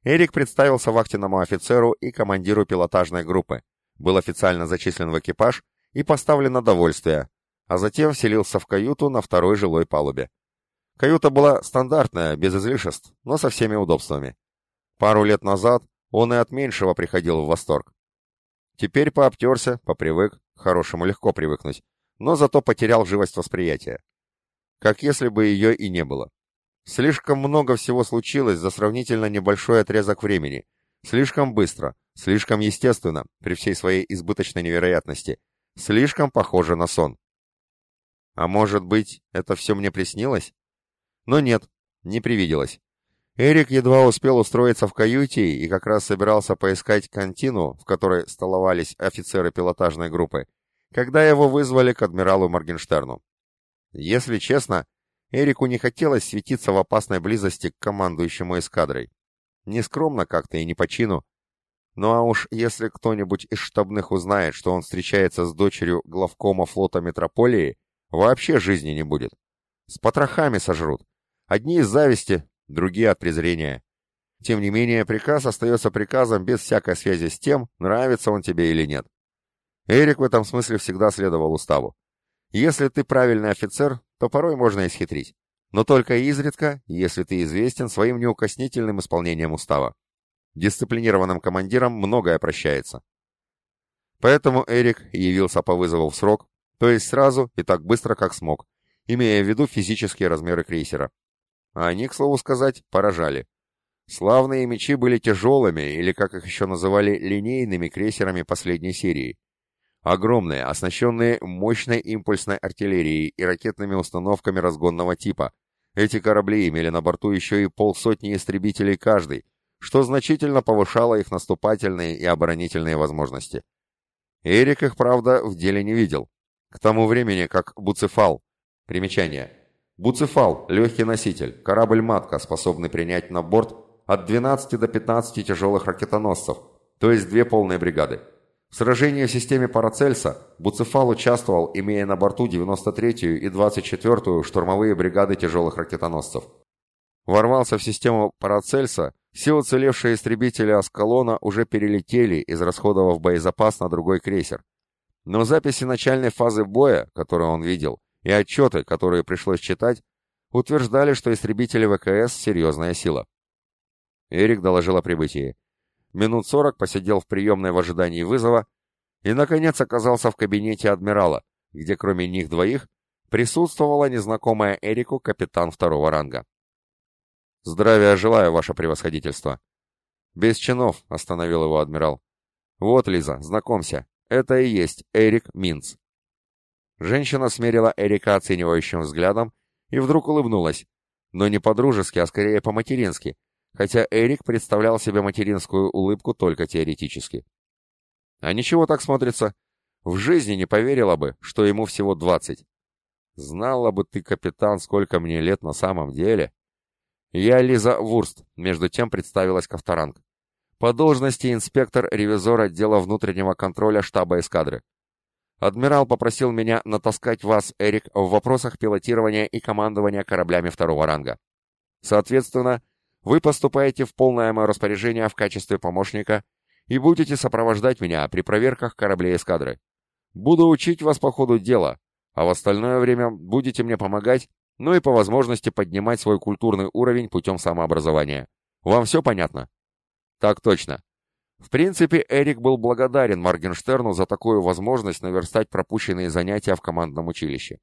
Эрик представился вахтенному офицеру и командиру пилотажной группы, был официально зачислен в экипаж и поставлен на довольствие, а затем вселился в каюту на второй жилой палубе. Каюта была стандартная, без излишеств, но со всеми удобствами. Пару лет назад он и от меньшего приходил в восторг. Теперь пообтерся, попривык, к хорошему легко привыкнуть, но зато потерял живость восприятия. Как если бы ее и не было. Слишком много всего случилось за сравнительно небольшой отрезок времени. Слишком быстро, слишком естественно, при всей своей избыточной невероятности. Слишком похоже на сон. А может быть, это все мне приснилось? Но нет, не привиделось. Эрик едва успел устроиться в каюте и как раз собирался поискать контину, в которой столовались офицеры пилотажной группы, когда его вызвали к адмиралу Моргенштерну. Если честно, Эрику не хотелось светиться в опасной близости к командующему эскадрой. Не скромно как-то и не по чину. Ну а уж если кто-нибудь из штабных узнает, что он встречается с дочерью главкома флота Метрополии, вообще жизни не будет. С потрохами сожрут. Одни из зависти, другие от презрения. Тем не менее, приказ остается приказом без всякой связи с тем, нравится он тебе или нет. Эрик в этом смысле всегда следовал уставу. Если ты правильный офицер, то порой можно исхитрить. Но только изредка, если ты известен своим неукоснительным исполнением устава. Дисциплинированным командирам многое прощается. Поэтому Эрик явился по вызову в срок, то есть сразу и так быстро, как смог, имея в виду физические размеры крейсера. А они, к слову сказать, поражали. Славные мечи были тяжелыми, или, как их еще называли, линейными крейсерами последней серии. Огромные, оснащенные мощной импульсной артиллерией и ракетными установками разгонного типа. Эти корабли имели на борту еще и полсотни истребителей каждый, что значительно повышало их наступательные и оборонительные возможности. Эрик их, правда, в деле не видел. К тому времени, как Буцефал. Примечание. Буцефал – легкий носитель, корабль-матка, способный принять на борт от 12 до 15 тяжелых ракетоносцев, то есть две полные бригады. В сражении в системе Парацельса Буцефал участвовал, имея на борту 93-ю и 24-ю штурмовые бригады тяжелых ракетоносцев. Ворвался в систему Парацельса, все уцелевшие истребители Аскалона уже перелетели, израсходовав боезапас на другой крейсер. Но записи начальной фазы боя, которые он видел, и отчеты, которые пришлось читать, утверждали, что истребители ВКС — серьезная сила. Эрик доложил о прибытии. Минут сорок посидел в приемной в ожидании вызова и, наконец, оказался в кабинете адмирала, где кроме них двоих присутствовала незнакомая Эрику капитан второго ранга. «Здравия желаю, ваше превосходительство!» «Без чинов», — остановил его адмирал. «Вот, Лиза, знакомься, это и есть Эрик Минц». Женщина смерила Эрика оценивающим взглядом и вдруг улыбнулась, но не по-дружески, а скорее по-матерински, хотя Эрик представлял себе материнскую улыбку только теоретически. А ничего так смотрится. В жизни не поверила бы, что ему всего двадцать. Знала бы ты, капитан, сколько мне лет на самом деле. Я Лиза Вурст, между тем представилась Ковторанг. По должности инспектор-ревизор отдела внутреннего контроля штаба эскадры. Адмирал попросил меня натаскать вас, Эрик, в вопросах пилотирования и командования кораблями второго ранга. Соответственно, вы поступаете в полное мое распоряжение в качестве помощника и будете сопровождать меня при проверках кораблей эскадры. Буду учить вас по ходу дела, а в остальное время будете мне помогать ну и по возможности поднимать свой культурный уровень путем самообразования. Вам все понятно? Так точно. В принципе, Эрик был благодарен Моргенштерну за такую возможность наверстать пропущенные занятия в командном училище.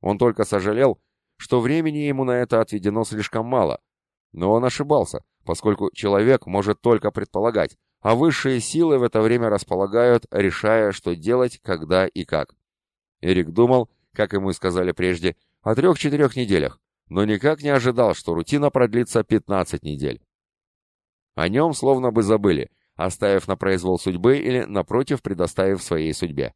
Он только сожалел, что времени ему на это отведено слишком мало. Но он ошибался, поскольку человек может только предполагать, а высшие силы в это время располагают, решая, что делать, когда и как. Эрик думал, как ему и сказали прежде, о трех-четырех неделях, но никак не ожидал, что рутина продлится 15 недель. О нем словно бы забыли, оставив на произвол судьбы или, напротив, предоставив своей судьбе.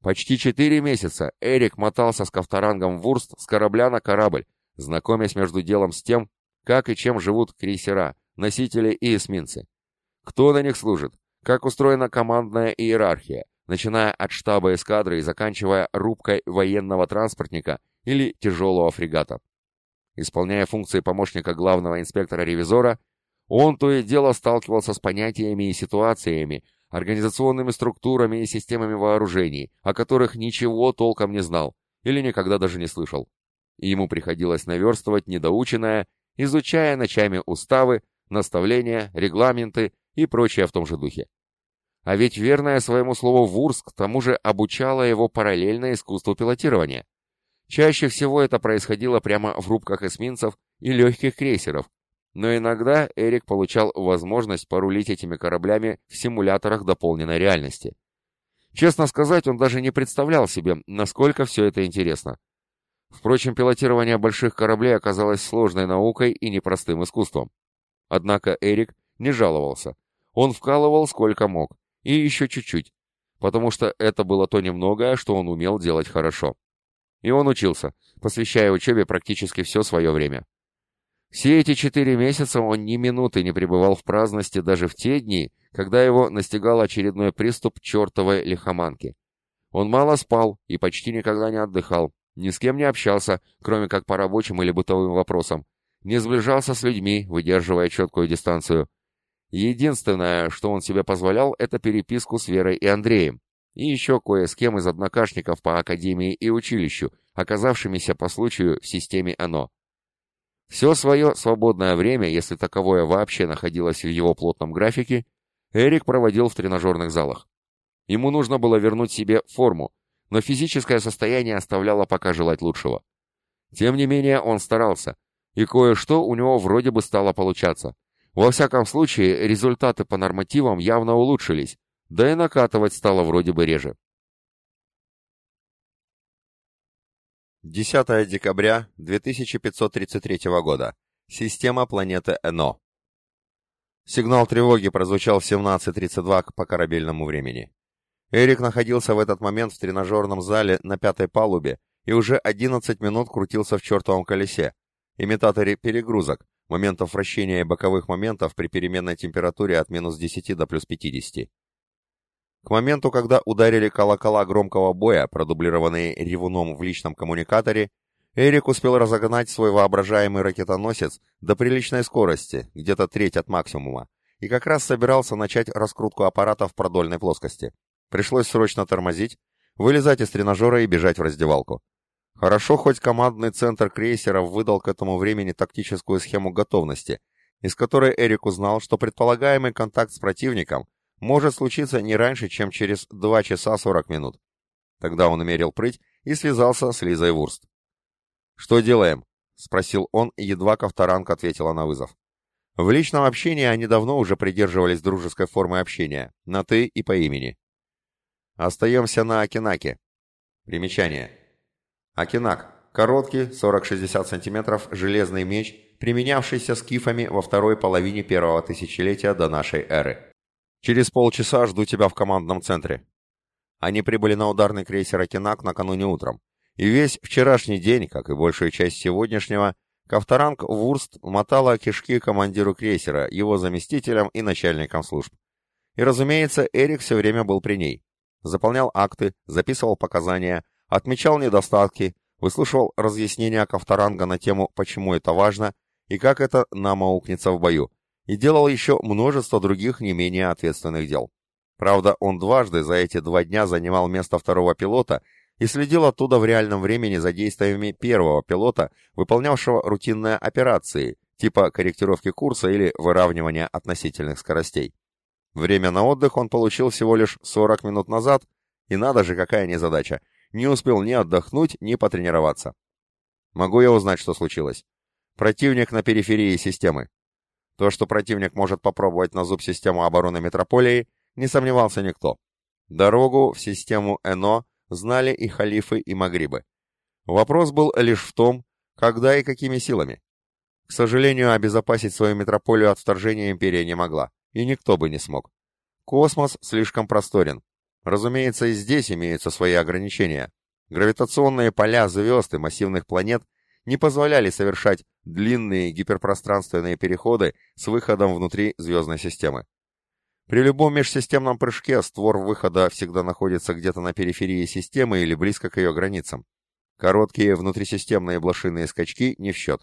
Почти четыре месяца Эрик мотался с Ковторангом в Вурст с корабля на корабль, знакомясь между делом с тем, как и чем живут крейсера, носители и эсминцы. Кто на них служит, как устроена командная иерархия, начиная от штаба эскадры и заканчивая рубкой военного транспортника или тяжелого фрегата. Исполняя функции помощника главного инспектора-ревизора, он то и дело сталкивался с понятиями и ситуациями, организационными структурами и системами вооружений, о которых ничего толком не знал или никогда даже не слышал. И ему приходилось наверстывать недоученное, изучая ночами уставы, наставления, регламенты и прочее в том же духе. А ведь верная своему слову Вурск к тому же обучала его параллельно искусству пилотирования. Чаще всего это происходило прямо в рубках эсминцев и легких крейсеров, но иногда Эрик получал возможность порулить этими кораблями в симуляторах дополненной реальности. Честно сказать, он даже не представлял себе, насколько все это интересно. Впрочем, пилотирование больших кораблей оказалось сложной наукой и непростым искусством. Однако Эрик не жаловался. Он вкалывал сколько мог, и еще чуть-чуть, потому что это было то немногое, что он умел делать хорошо. И он учился, посвящая учебе практически все свое время. Все эти четыре месяца он ни минуты не пребывал в праздности даже в те дни, когда его настигал очередной приступ чертовой лихоманки. Он мало спал и почти никогда не отдыхал, ни с кем не общался, кроме как по рабочим или бытовым вопросам, не сближался с людьми, выдерживая четкую дистанцию. Единственное, что он себе позволял, это переписку с Верой и Андреем, и еще кое с кем из однокашников по академии и училищу, оказавшимися по случаю в системе ОНО. Все свое свободное время, если таковое вообще находилось в его плотном графике, Эрик проводил в тренажерных залах. Ему нужно было вернуть себе форму, но физическое состояние оставляло пока желать лучшего. Тем не менее, он старался, и кое-что у него вроде бы стало получаться. Во всяком случае, результаты по нормативам явно улучшились, да и накатывать стало вроде бы реже. 10 декабря 2533 года. Система планеты Эно. Сигнал тревоги прозвучал в 17.32 по корабельному времени. Эрик находился в этот момент в тренажерном зале на пятой палубе и уже 11 минут крутился в чертовом колесе, имитаторе перегрузок, моментов вращения и боковых моментов при переменной температуре от минус 10 до плюс 50. К моменту, когда ударили колокола громкого боя, продублированные ревуном в личном коммуникаторе, Эрик успел разогнать свой воображаемый ракетоносец до приличной скорости, где-то треть от максимума, и как раз собирался начать раскрутку аппарата в продольной плоскости. Пришлось срочно тормозить, вылезать из тренажера и бежать в раздевалку. Хорошо, хоть командный центр крейсеров выдал к этому времени тактическую схему готовности, из которой Эрик узнал, что предполагаемый контакт с противником может случиться не раньше, чем через 2 часа 40 минут. Тогда он умерил прыть и связался с Лизой Вурст. «Что делаем?» — спросил он, едва Ковторанг ответила на вызов. В личном общении они давно уже придерживались дружеской формы общения, на «ты» и по имени. Остаемся на Акинаке. Примечание. Акинак. Короткий, 40-60 см, железный меч, применявшийся скифами во второй половине первого тысячелетия до нашей эры. Через полчаса жду тебя в командном центре. Они прибыли на ударный крейсер Акинак накануне утром. И весь вчерашний день, как и большую часть сегодняшнего, Ковторанг Вурст мотала кишки командиру крейсера, его заместителям и начальникам служб. И, разумеется, Эрик все время был при ней. Заполнял акты, записывал показания, отмечал недостатки, выслушивал разъяснения Ковторанга на тему «почему это важно» и как это нам аукнется в бою, и делал еще множество других не менее ответственных дел. Правда, он дважды за эти два дня занимал место второго пилота и следил оттуда в реальном времени за действиями первого пилота, выполнявшего рутинные операции, типа корректировки курса или выравнивания относительных скоростей. Время на отдых он получил всего лишь 40 минут назад, и надо же, какая незадача, не успел ни отдохнуть, ни потренироваться. Могу я узнать, что случилось? Противник на периферии системы. То, что противник может попробовать на зуб систему обороны метрополии, не сомневался никто. Дорогу в систему ЭНО знали и халифы, и магрибы. Вопрос был лишь в том, когда и какими силами. К сожалению, обезопасить свою метрополию от вторжения империя не могла, и никто бы не смог. Космос слишком просторен. Разумеется, и здесь имеются свои ограничения. Гравитационные поля звезд и массивных планет не позволяли совершать длинные гиперпространственные переходы с выходом внутри звездной системы. При любом межсистемном прыжке створ выхода всегда находится где-то на периферии системы или близко к ее границам. Короткие внутрисистемные блошиные скачки не в счет.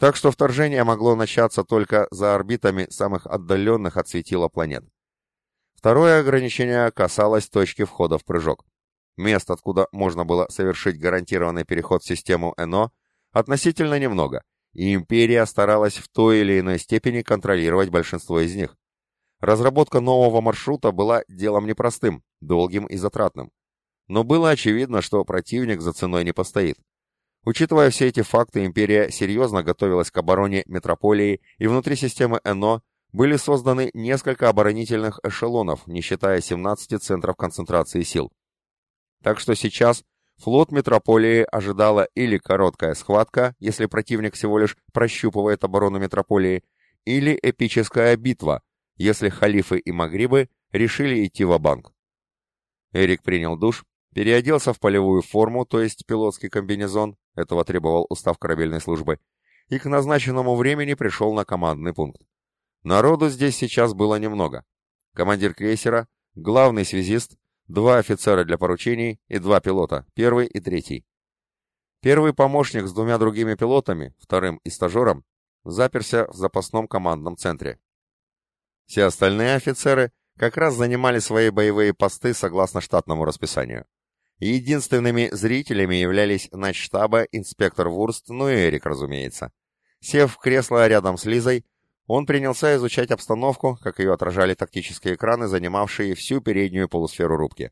Так что вторжение могло начаться только за орбитами самых отдаленных от светила планет. Второе ограничение касалось точки входа в прыжок. Мест, откуда можно было совершить гарантированный переход в систему ЭНО, относительно немного, и империя старалась в той или иной степени контролировать большинство из них. Разработка нового маршрута была делом непростым, долгим и затратным. Но было очевидно, что противник за ценой не постоит. Учитывая все эти факты, империя серьезно готовилась к обороне метрополии, и внутри системы ЭНО были созданы несколько оборонительных эшелонов, не считая 17 центров концентрации сил. Так что сейчас флот метрополии ожидала или короткая схватка, если противник всего лишь прощупывает оборону метрополии, или эпическая битва, если халифы и магрибы решили идти в банк Эрик принял душ, переоделся в полевую форму, то есть пилотский комбинезон, этого требовал устав корабельной службы, и к назначенному времени пришел на командный пункт. Народу здесь сейчас было немного. Командир крейсера, главный связист, два офицера для поручений и два пилота, первый и третий. Первый помощник с двумя другими пилотами, вторым и стажером, заперся в запасном командном центре. Все остальные офицеры как раз занимали свои боевые посты согласно штатному расписанию. Единственными зрителями являлись начштаба, инспектор Вурст, ну и Эрик, разумеется. Сев в кресло рядом с Лизой, он принялся изучать обстановку, как ее отражали тактические экраны, занимавшие всю переднюю полусферу рубки.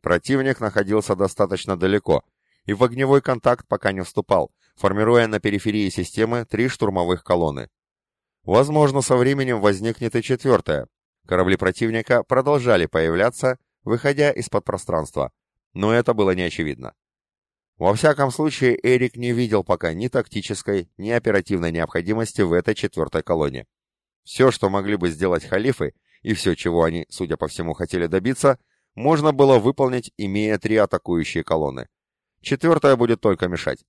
Противник находился достаточно далеко, и в огневой контакт пока не вступал, формируя на периферии системы три штурмовых колонны. Возможно, со временем возникнет и четвертая. Корабли противника продолжали появляться, выходя из-под пространства, но это было не очевидно. Во всяком случае, Эрик не видел пока ни тактической, ни оперативной необходимости в этой четвертой колонне. Все, что могли бы сделать халифы, и все, чего они, судя по всему, хотели добиться, можно было выполнить, имея три атакующие колонны. Четвертая будет только мешать.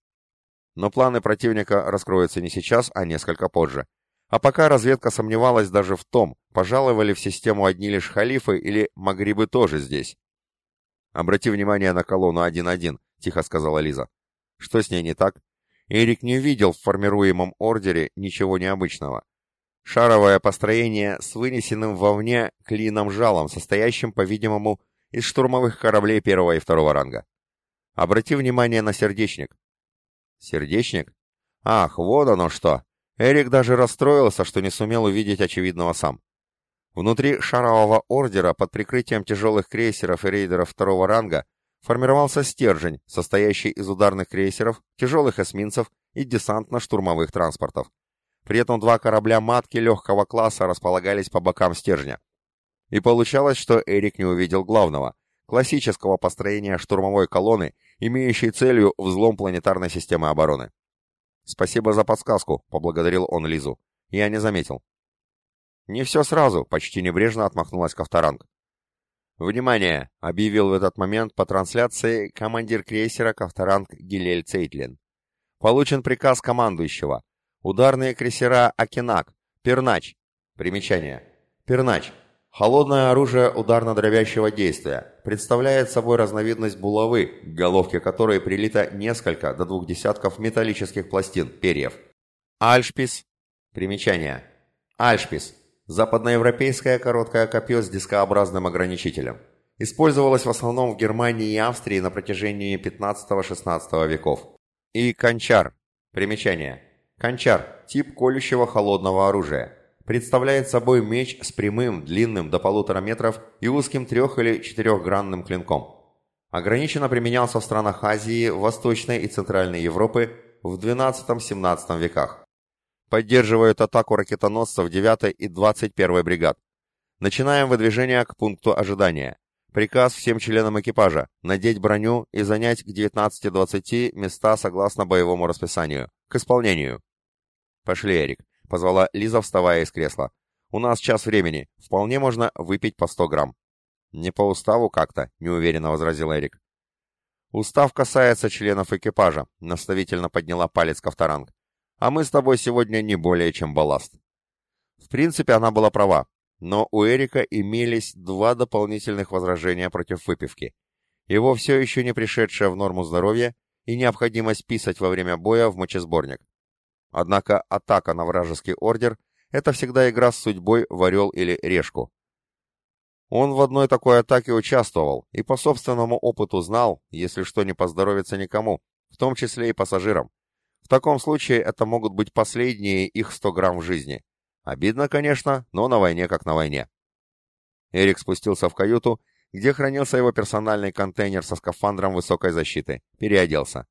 Но планы противника раскроются не сейчас, а несколько позже. А пока разведка сомневалась даже в том, пожаловали в систему одни лишь халифы или магрибы тоже здесь. «Обрати внимание на колонну 1-1», — тихо сказала Лиза. «Что с ней не так?» Эрик не видел в формируемом ордере ничего необычного. Шаровое построение с вынесенным вовне клином-жалом, состоящим, по-видимому, из штурмовых кораблей первого и второго ранга. Обрати внимание на сердечник. Сердечник? Ах, вот оно что. Эрик даже расстроился, что не сумел увидеть очевидного сам. Внутри шарового ордера под прикрытием тяжелых крейсеров и рейдеров второго ранга формировался стержень, состоящий из ударных крейсеров, тяжелых эсминцев и десантно-штурмовых транспортов. При этом два корабля-матки легкого класса располагались по бокам стержня. И получалось, что Эрик не увидел главного – классического построения штурмовой колонны, имеющей целью взлом планетарной системы обороны. «Спасибо за подсказку», — поблагодарил он Лизу. «Я не заметил». «Не все сразу», — почти небрежно отмахнулась Ковторанг. «Внимание!» — объявил в этот момент по трансляции командир крейсера Ковторанг Гилель Цейтлин. «Получен приказ командующего. Ударные крейсера Акинак, Пернач. Примечание. Пернач. Холодное оружие ударно-дробящего действия. Представляет собой разновидность булавы, к головке которой прилито несколько до двух десятков металлических пластин, перьев. Альшпис. Примечание. Альшпис. Западноевропейское короткое копье с дискообразным ограничителем. Использовалось в основном в Германии и Австрии на протяжении 15-16 веков. И кончар. Примечание. Кончар. Тип колющего холодного оружия представляет собой меч с прямым, длинным до полутора метров и узким трех- или четырехгранным клинком. Ограниченно применялся в странах Азии, Восточной и Центральной Европы в XII-XVII веках. Поддерживают атаку ракетоносцев 9 и 21 бригад. Начинаем выдвижение к пункту ожидания. Приказ всем членам экипажа надеть броню и занять к 19-20 места согласно боевому расписанию. К исполнению. Пошли, Эрик позвала Лиза, вставая из кресла. «У нас час времени. Вполне можно выпить по сто грамм». «Не по уставу как-то», — неуверенно возразил Эрик. «Устав касается членов экипажа», — наставительно подняла палец Ковторанг. «А мы с тобой сегодня не более чем балласт». В принципе, она была права, но у Эрика имелись два дополнительных возражения против выпивки. Его все еще не пришедшее в норму здоровье и необходимость писать во время боя в мочесборник. Однако атака на вражеский ордер – это всегда игра с судьбой в орел или решку. Он в одной такой атаке участвовал и по собственному опыту знал, если что не поздоровится никому, в том числе и пассажирам. В таком случае это могут быть последние их 100 грамм в жизни. Обидно, конечно, но на войне как на войне. Эрик спустился в каюту, где хранился его персональный контейнер со скафандром высокой защиты, переоделся.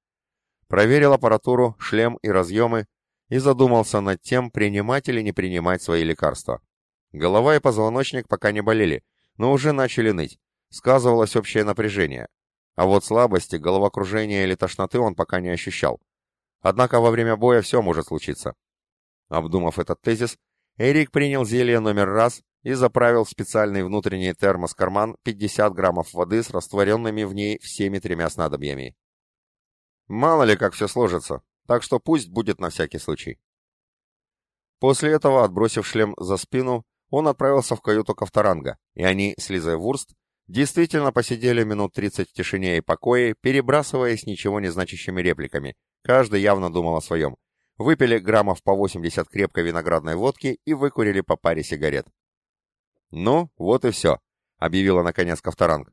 Проверил аппаратуру, шлем и разъемы, и задумался над тем, принимать или не принимать свои лекарства. Голова и позвоночник пока не болели, но уже начали ныть. Сказывалось общее напряжение. А вот слабости, головокружения или тошноты он пока не ощущал. Однако во время боя все может случиться. Обдумав этот тезис, Эрик принял зелье номер раз и заправил в специальный внутренний термос-карман 50 граммов воды с растворенными в ней всеми тремя снадобьями. Мало ли как все сложится, так что пусть будет на всякий случай. После этого, отбросив шлем за спину, он отправился в каюту Ковторанга, и они с Лизой Вурст действительно посидели минут 30 в тишине и покое, перебрасываясь ничего не значащими репликами. Каждый явно думал о своем. Выпили граммов по 80 крепкой виноградной водки и выкурили по паре сигарет. «Ну, вот и все», — объявила наконец Ковторанг.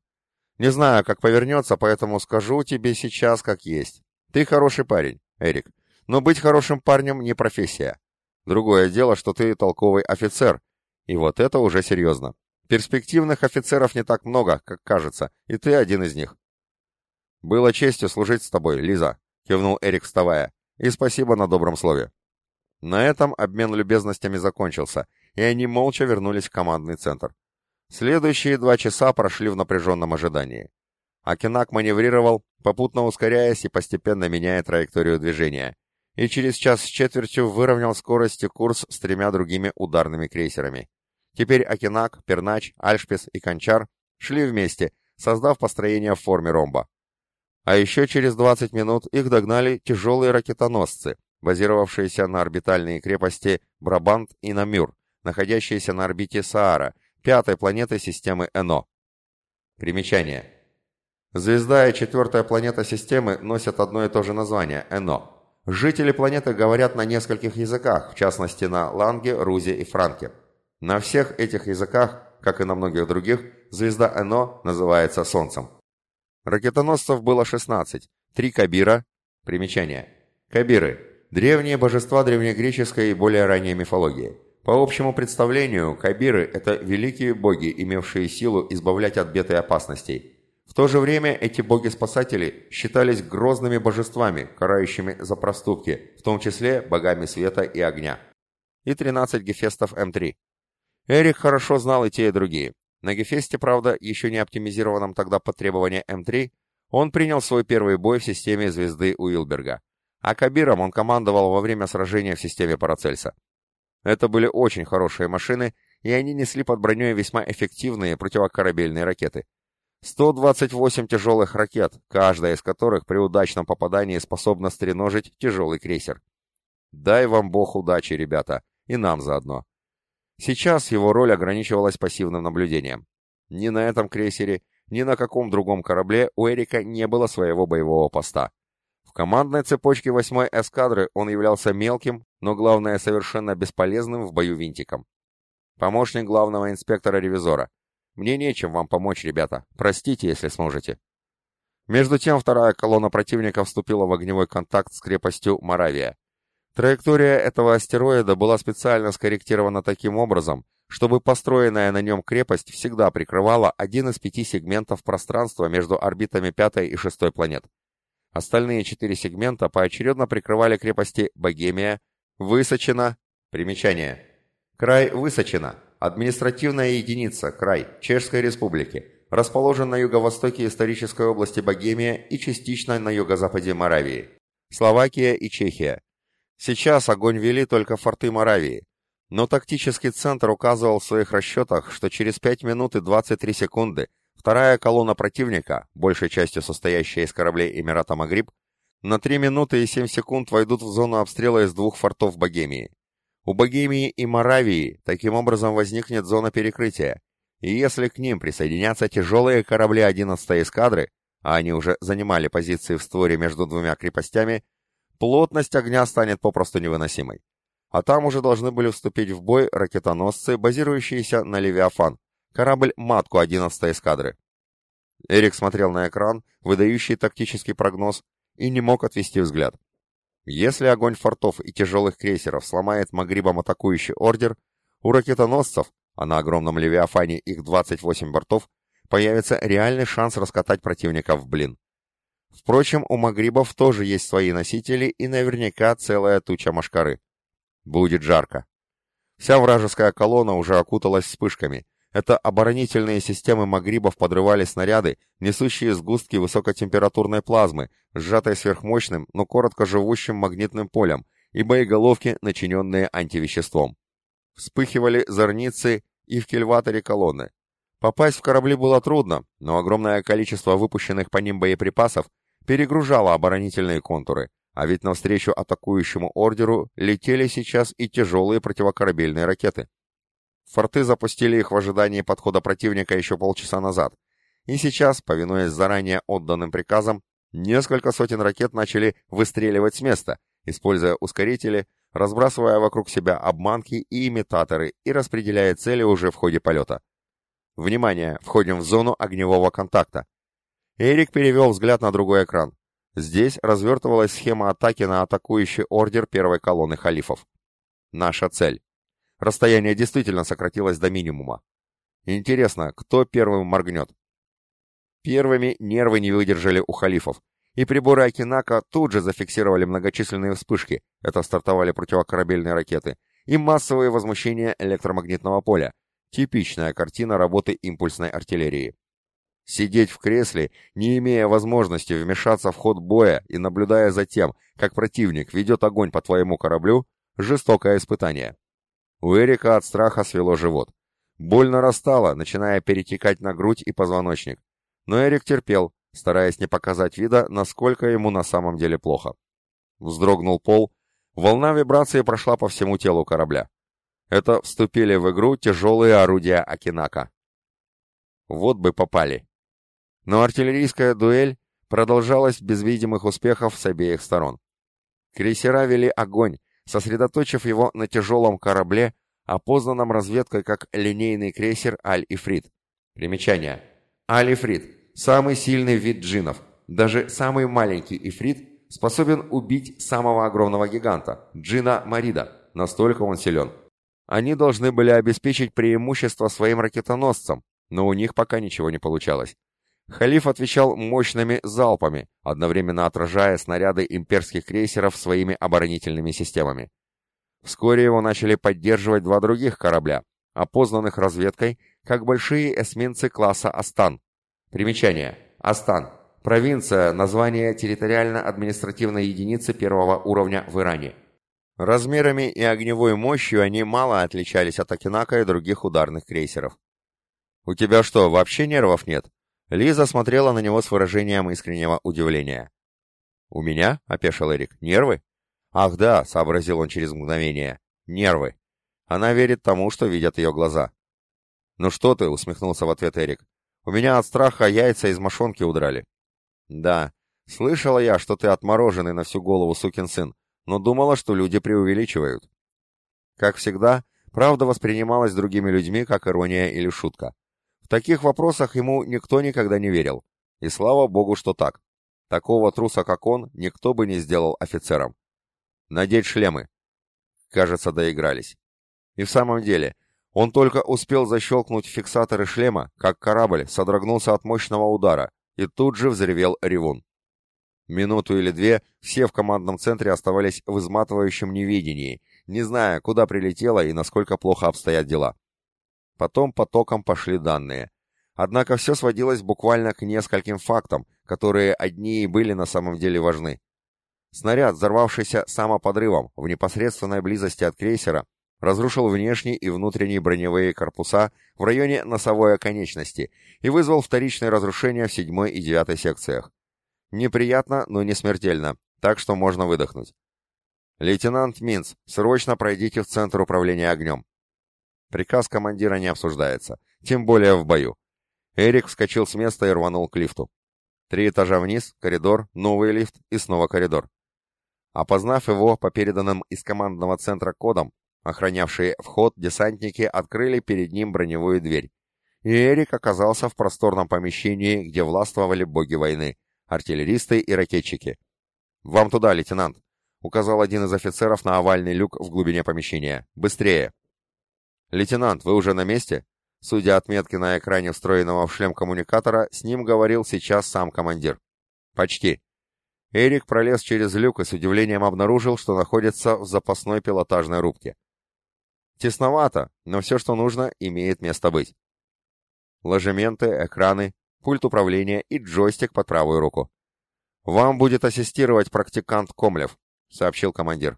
«Не знаю, как повернется, поэтому скажу тебе сейчас как есть. Ты хороший парень. Эрик. Но быть хорошим парнем не профессия. Другое дело, что ты толковый офицер. И вот это уже серьезно. Перспективных офицеров не так много, как кажется, и ты один из них. «Было честью служить с тобой, Лиза», — кивнул Эрик, вставая. «И спасибо на добром слове». На этом обмен любезностями закончился, и они молча вернулись в командный центр. Следующие два часа прошли в напряженном ожидании. Акинак маневрировал, попутно ускоряясь и постепенно меняя траекторию движения, и через час с четвертью выровнял скорость и курс с тремя другими ударными крейсерами. Теперь Акинак, Пернач, Альшпис и Кончар шли вместе, создав построение в форме ромба. А еще через 20 минут их догнали тяжелые ракетоносцы, базировавшиеся на орбитальные крепости Брабант и Намюр, находящиеся на орбите Саара, пятой планеты системы Эно. Примечание. Звезда и четвертая планета системы носят одно и то же название – Эно. Жители планеты говорят на нескольких языках, в частности на ланге, рузе и франке. На всех этих языках, как и на многих других, звезда Эно называется Солнцем. Ракетоносцев было 16, три Кабира. Примечание. Кабиры – древние божества древнегреческой и более ранней мифологии. По общему представлению, Кабиры – это великие боги, имевшие силу избавлять от бед и опасностей. В то же время эти боги-спасатели считались грозными божествами, карающими за проступки, в том числе богами света и огня. И 13 гефестов М3. Эрик хорошо знал и те, и другие. На Гефесте, правда, еще не оптимизированном тогда под требования М3, он принял свой первый бой в системе звезды Уилберга. А Кабиром он командовал во время сражения в системе Парацельса. Это были очень хорошие машины, и они несли под броней весьма эффективные противокорабельные ракеты. 128 тяжелых ракет, каждая из которых при удачном попадании способна стреножить тяжелый крейсер. Дай вам бог удачи, ребята, и нам заодно. Сейчас его роль ограничивалась пассивным наблюдением. Ни на этом крейсере, ни на каком другом корабле у Эрика не было своего боевого поста. В командной цепочке 8-й эскадры он являлся мелким, но главное совершенно бесполезным в бою винтиком. Помощник главного инспектора-ревизора. Мне нечем вам помочь, ребята. Простите, если сможете. Между тем вторая колонна противника вступила в огневой контакт с крепостью Моравия. Траектория этого астероида была специально скорректирована таким образом, чтобы построенная на нем крепость всегда прикрывала один из пяти сегментов пространства между орбитами пятой и шестой планет. Остальные четыре сегмента поочередно прикрывали крепости Богемия, Высочина, примечание. Край Высочина, административная единица, край Чешской Республики, расположен на юго-востоке исторической области Богемия и частично на юго-западе Моравии. Словакия и Чехия. Сейчас огонь вели только форты Моравии, но тактический центр указывал в своих расчетах, что через 5 минут и 23 секунды вторая колонна противника, большей частью состоящая из кораблей Эмирата Магриб, на 3 минуты и 7 секунд войдут в зону обстрела из двух фортов Богемии. У Богемии и Моравии таким образом возникнет зона перекрытия, и если к ним присоединятся тяжелые корабли 11-й эскадры, а они уже занимали позиции в створе между двумя крепостями, плотность огня станет попросту невыносимой. А там уже должны были вступить в бой ракетоносцы, базирующиеся на Левиафан, корабль-матку 11-й эскадры. Эрик смотрел на экран, выдающий тактический прогноз, и не мог отвести взгляд. Если огонь фортов и тяжелых крейсеров сломает Магрибом атакующий ордер, у ракетоносцев, а на огромном Левиафане их 28 бортов, появится реальный шанс раскатать противника в блин. Впрочем, у Магрибов тоже есть свои носители и наверняка целая туча машкары. Будет жарко. Вся вражеская колонна уже окуталась вспышками, это оборонительные системы Магрибов подрывали снаряды, несущие сгустки высокотемпературной плазмы, сжатой сверхмощным, но коротко живущим магнитным полем, и боеголовки, начиненные антивеществом. Вспыхивали зорницы и в кильваторе колонны. Попасть в корабли было трудно, но огромное количество выпущенных по ним боеприпасов перегружало оборонительные контуры, а ведь навстречу атакующему ордеру летели сейчас и тяжелые противокорабельные ракеты. Форты запустили их в ожидании подхода противника еще полчаса назад. И сейчас, повинуясь заранее отданным приказам, несколько сотен ракет начали выстреливать с места, используя ускорители, разбрасывая вокруг себя обманки и имитаторы и распределяя цели уже в ходе полета. Внимание! Входим в зону огневого контакта. Эрик перевел взгляд на другой экран. Здесь развертывалась схема атаки на атакующий ордер первой колонны халифов. Наша цель. Расстояние действительно сократилось до минимума. Интересно, кто первым моргнет? Первыми нервы не выдержали у халифов, и приборы Акинака тут же зафиксировали многочисленные вспышки, это стартовали противокорабельные ракеты, и массовые возмущения электромагнитного поля, типичная картина работы импульсной артиллерии. Сидеть в кресле, не имея возможности вмешаться в ход боя и наблюдая за тем, как противник ведет огонь по твоему кораблю, жестокое испытание. У Эрика от страха свело живот. Боль нарастала, начиная перетекать на грудь и позвоночник. Но Эрик терпел, стараясь не показать вида, насколько ему на самом деле плохо. Вздрогнул пол, волна вибрации прошла по всему телу корабля. Это вступили в игру тяжелые орудия Акинака. Вот бы попали. Но артиллерийская дуэль продолжалась без видимых успехов с обеих сторон. Крейсера вели огонь, сосредоточив его на тяжелом корабле, опознанном разведкой как линейный крейсер «Аль-Ифрит». Примечание. «Аль-Ифрит» — Самый сильный вид джинов. Даже самый маленький ифрит способен убить самого огромного гиганта, джина Марида. Настолько он силен. Они должны были обеспечить преимущество своим ракетоносцам, но у них пока ничего не получалось. Халиф отвечал мощными залпами, одновременно отражая снаряды имперских крейсеров своими оборонительными системами. Вскоре его начали поддерживать два других корабля, опознанных разведкой как большие эсминцы класса «Астан». Примечание. «Астан» – провинция, название территориально-административной единицы первого уровня в Иране. Размерами и огневой мощью они мало отличались от Акинака и других ударных крейсеров. «У тебя что, вообще нервов нет?» Лиза смотрела на него с выражением искреннего удивления. «У меня?» — опешил Эрик. «Нервы?» «Ах да», — сообразил он через мгновение. «Нервы. Она верит тому, что видят ее глаза». «Ну что ты?» — усмехнулся в ответ Эрик. «У меня от страха яйца из мошонки удрали». «Да, слышала я, что ты отмороженный на всю голову сукин сын, но думала, что люди преувеличивают». Как всегда, правда воспринималась другими людьми как ирония или шутка. В таких вопросах ему никто никогда не верил. И слава богу, что так. Такого труса, как он, никто бы не сделал офицером. Надеть шлемы. Кажется, доигрались. И в самом деле, он только успел защелкнуть фиксаторы шлема, как корабль содрогнулся от мощного удара, и тут же взревел ревун. Минуту или две все в командном центре оставались в изматывающем неведении, не зная, куда прилетело и насколько плохо обстоят дела. Потом потоком пошли данные. Однако все сводилось буквально к нескольким фактам, которые одни и были на самом деле важны. Снаряд, взорвавшийся самоподрывом в непосредственной близости от крейсера, разрушил внешние и внутренние броневые корпуса в районе носовой оконечности и вызвал вторичное разрушение в седьмой и девятой секциях. Неприятно, но не смертельно, так что можно выдохнуть. «Лейтенант Минц, срочно пройдите в Центр управления огнем. Приказ командира не обсуждается, тем более в бою. Эрик вскочил с места и рванул к лифту. Три этажа вниз, коридор, новый лифт и снова коридор. Опознав его по переданным из командного центра кодам, охранявшие вход десантники открыли перед ним броневую дверь. И Эрик оказался в просторном помещении, где властвовали боги войны, артиллеристы и ракетчики. «Вам туда, лейтенант!» — указал один из офицеров на овальный люк в глубине помещения. «Быстрее!» «Лейтенант, вы уже на месте?» Судя отметки на экране встроенного в шлем коммуникатора, с ним говорил сейчас сам командир. «Почти». Эрик пролез через люк и с удивлением обнаружил, что находится в запасной пилотажной рубке. Тесновато, но все, что нужно, имеет место быть. Ложементы, экраны, пульт управления и джойстик под правую руку. «Вам будет ассистировать практикант Комлев», — сообщил командир.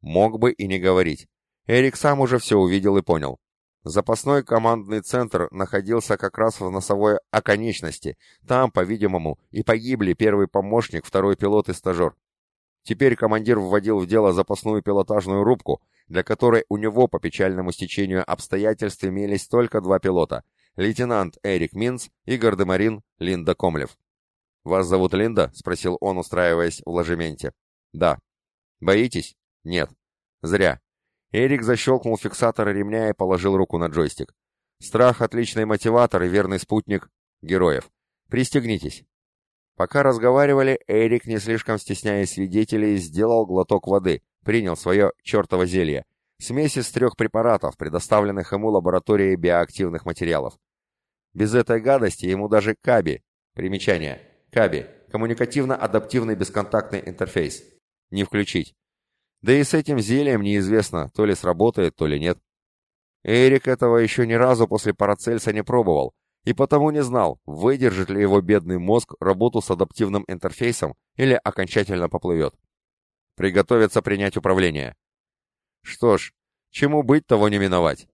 Мог бы и не говорить. Эрик сам уже все увидел и понял. Запасной командный центр находился как раз в носовой оконечности. Там, по-видимому, и погибли первый помощник, второй пилот и стажер. Теперь командир вводил в дело запасную пилотажную рубку, для которой у него по печальному стечению обстоятельств имелись только два пилота — лейтенант Эрик Минц и гардемарин Линда Комлев. «Вас зовут Линда?» — спросил он, устраиваясь в ложементе. «Да». «Боитесь?» «Нет». «Зря. Эрик защелкнул фиксатор ремня и положил руку на джойстик. Страх — отличный мотиватор и верный спутник героев. Пристегнитесь. Пока разговаривали, Эрик, не слишком стесняясь свидетелей, сделал глоток воды, принял свое чертово зелье. Смесь из трех препаратов, предоставленных ему лабораторией биоактивных материалов. Без этой гадости ему даже Каби, примечание, Каби, коммуникативно-адаптивный бесконтактный интерфейс, не включить. Да и с этим зельем неизвестно, то ли сработает, то ли нет. Эрик этого еще ни разу после Парацельса не пробовал, и потому не знал, выдержит ли его бедный мозг работу с адаптивным интерфейсом или окончательно поплывет. Приготовиться принять управление. Что ж, чему быть, того не миновать.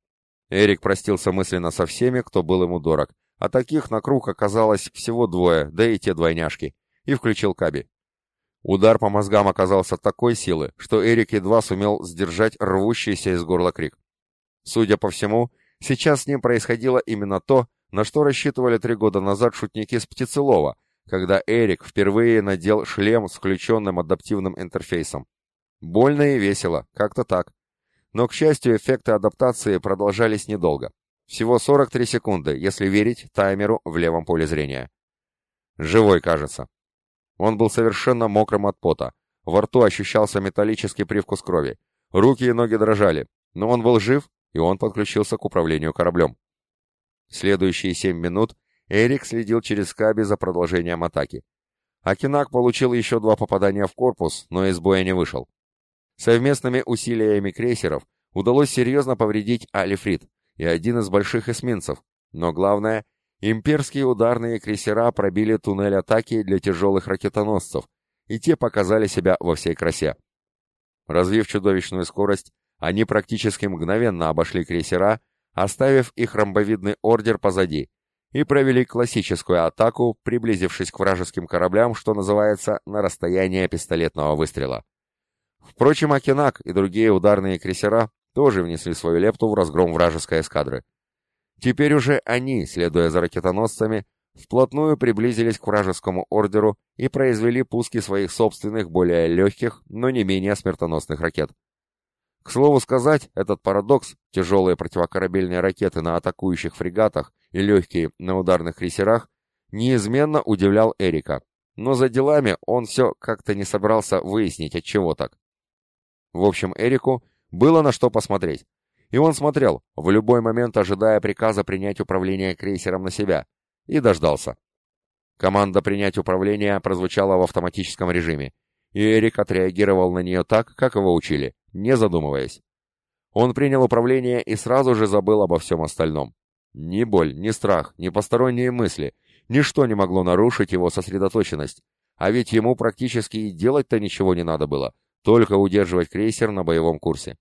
Эрик простился мысленно со всеми, кто был ему дорог, а таких на круг оказалось всего двое, да и те двойняшки, и включил Каби. Удар по мозгам оказался такой силы, что Эрик едва сумел сдержать рвущийся из горла крик. Судя по всему, сейчас с ним происходило именно то, на что рассчитывали три года назад шутники с Птицелова, когда Эрик впервые надел шлем с включенным адаптивным интерфейсом. Больно и весело, как-то так. Но, к счастью, эффекты адаптации продолжались недолго. Всего 43 секунды, если верить таймеру в левом поле зрения. Живой, кажется. Он был совершенно мокрым от пота. Во рту ощущался металлический привкус крови. Руки и ноги дрожали. Но он был жив, и он подключился к управлению кораблем. Следующие семь минут Эрик следил через Каби за продолжением атаки. Акинак получил еще два попадания в корпус, но из боя не вышел. Совместными усилиями крейсеров удалось серьезно повредить Алифрит и один из больших эсминцев, но главное, имперские ударные крейсера пробили туннель атаки для тяжелых ракетоносцев, и те показали себя во всей красе. Развив чудовищную скорость, они практически мгновенно обошли крейсера, оставив их ромбовидный ордер позади, и провели классическую атаку, приблизившись к вражеским кораблям, что называется, на расстояние пистолетного выстрела. Впрочем, Акинак и другие ударные крейсера тоже внесли свою лепту в разгром вражеской эскадры. Теперь уже они, следуя за ракетоносцами, вплотную приблизились к вражескому ордеру и произвели пуски своих собственных, более легких, но не менее смертоносных ракет. К слову сказать, этот парадокс, тяжелые противокорабельные ракеты на атакующих фрегатах и легкие на ударных крейсерах, неизменно удивлял Эрика, но за делами он все как-то не собрался выяснить, от чего так. В общем, Эрику было на что посмотреть. И он смотрел, в любой момент ожидая приказа принять управление крейсером на себя, и дождался. Команда принять управление прозвучала в автоматическом режиме, и Эрик отреагировал на нее так, как его учили, не задумываясь. Он принял управление и сразу же забыл обо всем остальном. Ни боль, ни страх, ни посторонние мысли, ничто не могло нарушить его сосредоточенность, а ведь ему практически и делать-то ничего не надо было, только удерживать крейсер на боевом курсе.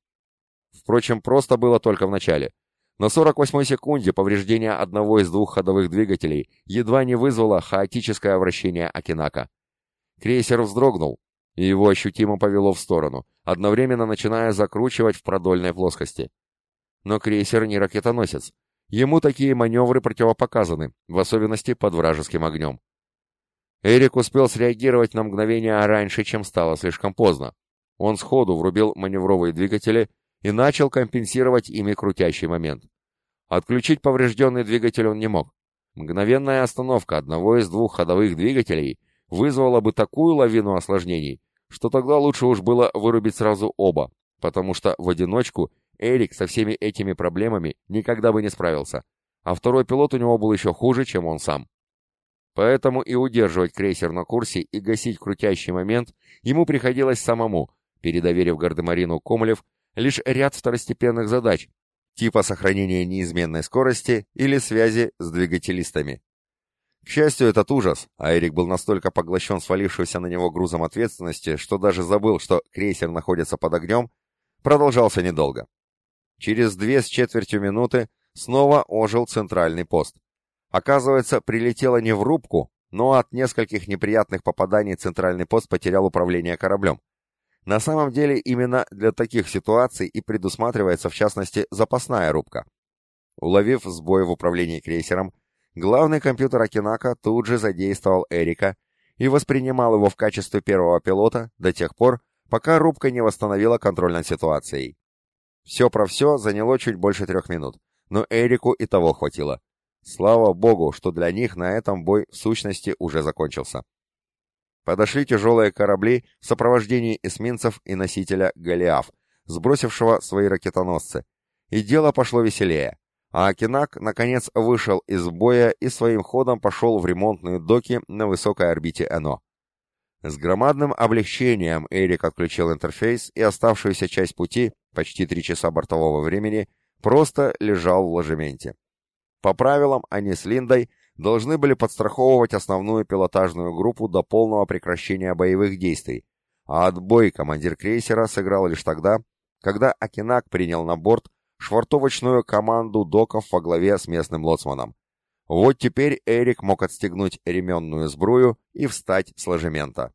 Впрочем, просто было только в начале. На 48-й секунде повреждение одного из двух ходовых двигателей едва не вызвало хаотическое вращение Акинака. Крейсер вздрогнул, и его ощутимо повело в сторону, одновременно начиная закручивать в продольной плоскости. Но крейсер не ракетоносец. Ему такие маневры противопоказаны, в особенности под вражеским огнем. Эрик успел среагировать на мгновение раньше, чем стало слишком поздно. Он сходу врубил маневровые двигатели и начал компенсировать ими крутящий момент. Отключить поврежденный двигатель он не мог. Мгновенная остановка одного из двух ходовых двигателей вызвала бы такую лавину осложнений, что тогда лучше уж было вырубить сразу оба, потому что в одиночку Эрик со всеми этими проблемами никогда бы не справился, а второй пилот у него был еще хуже, чем он сам. Поэтому и удерживать крейсер на курсе и гасить крутящий момент ему приходилось самому, передоверив Гардемарину Комлев лишь ряд второстепенных задач, типа сохранения неизменной скорости или связи с двигателистами. К счастью, этот ужас, а Эрик был настолько поглощен свалившимся на него грузом ответственности, что даже забыл, что крейсер находится под огнем, продолжался недолго. Через две с четвертью минуты снова ожил центральный пост. Оказывается, прилетело не в рубку, но от нескольких неприятных попаданий центральный пост потерял управление кораблем. На самом деле именно для таких ситуаций и предусматривается в частности запасная рубка. Уловив сбой в управлении крейсером, Главный компьютер Акинака тут же задействовал Эрика и воспринимал его в качестве первого пилота до тех пор, пока рубка не восстановила контроль над ситуацией. Все про все заняло чуть больше трех минут, но Эрику и того хватило. Слава богу, что для них на этом бой в сущности уже закончился. Подошли тяжелые корабли в сопровождении эсминцев и носителя «Голиаф», сбросившего свои ракетоносцы, и дело пошло веселее а Акинак, наконец, вышел из боя и своим ходом пошел в ремонтные доки на высокой орбите Эно. С громадным облегчением Эрик отключил интерфейс и оставшуюся часть пути, почти три часа бортового времени, просто лежал в ложементе. По правилам, они с Линдой должны были подстраховывать основную пилотажную группу до полного прекращения боевых действий, а отбой командир крейсера сыграл лишь тогда, когда Акинак принял на борт швартовочную команду доков во главе с местным лоцманом. Вот теперь Эрик мог отстегнуть ременную сбрую и встать с ложемента.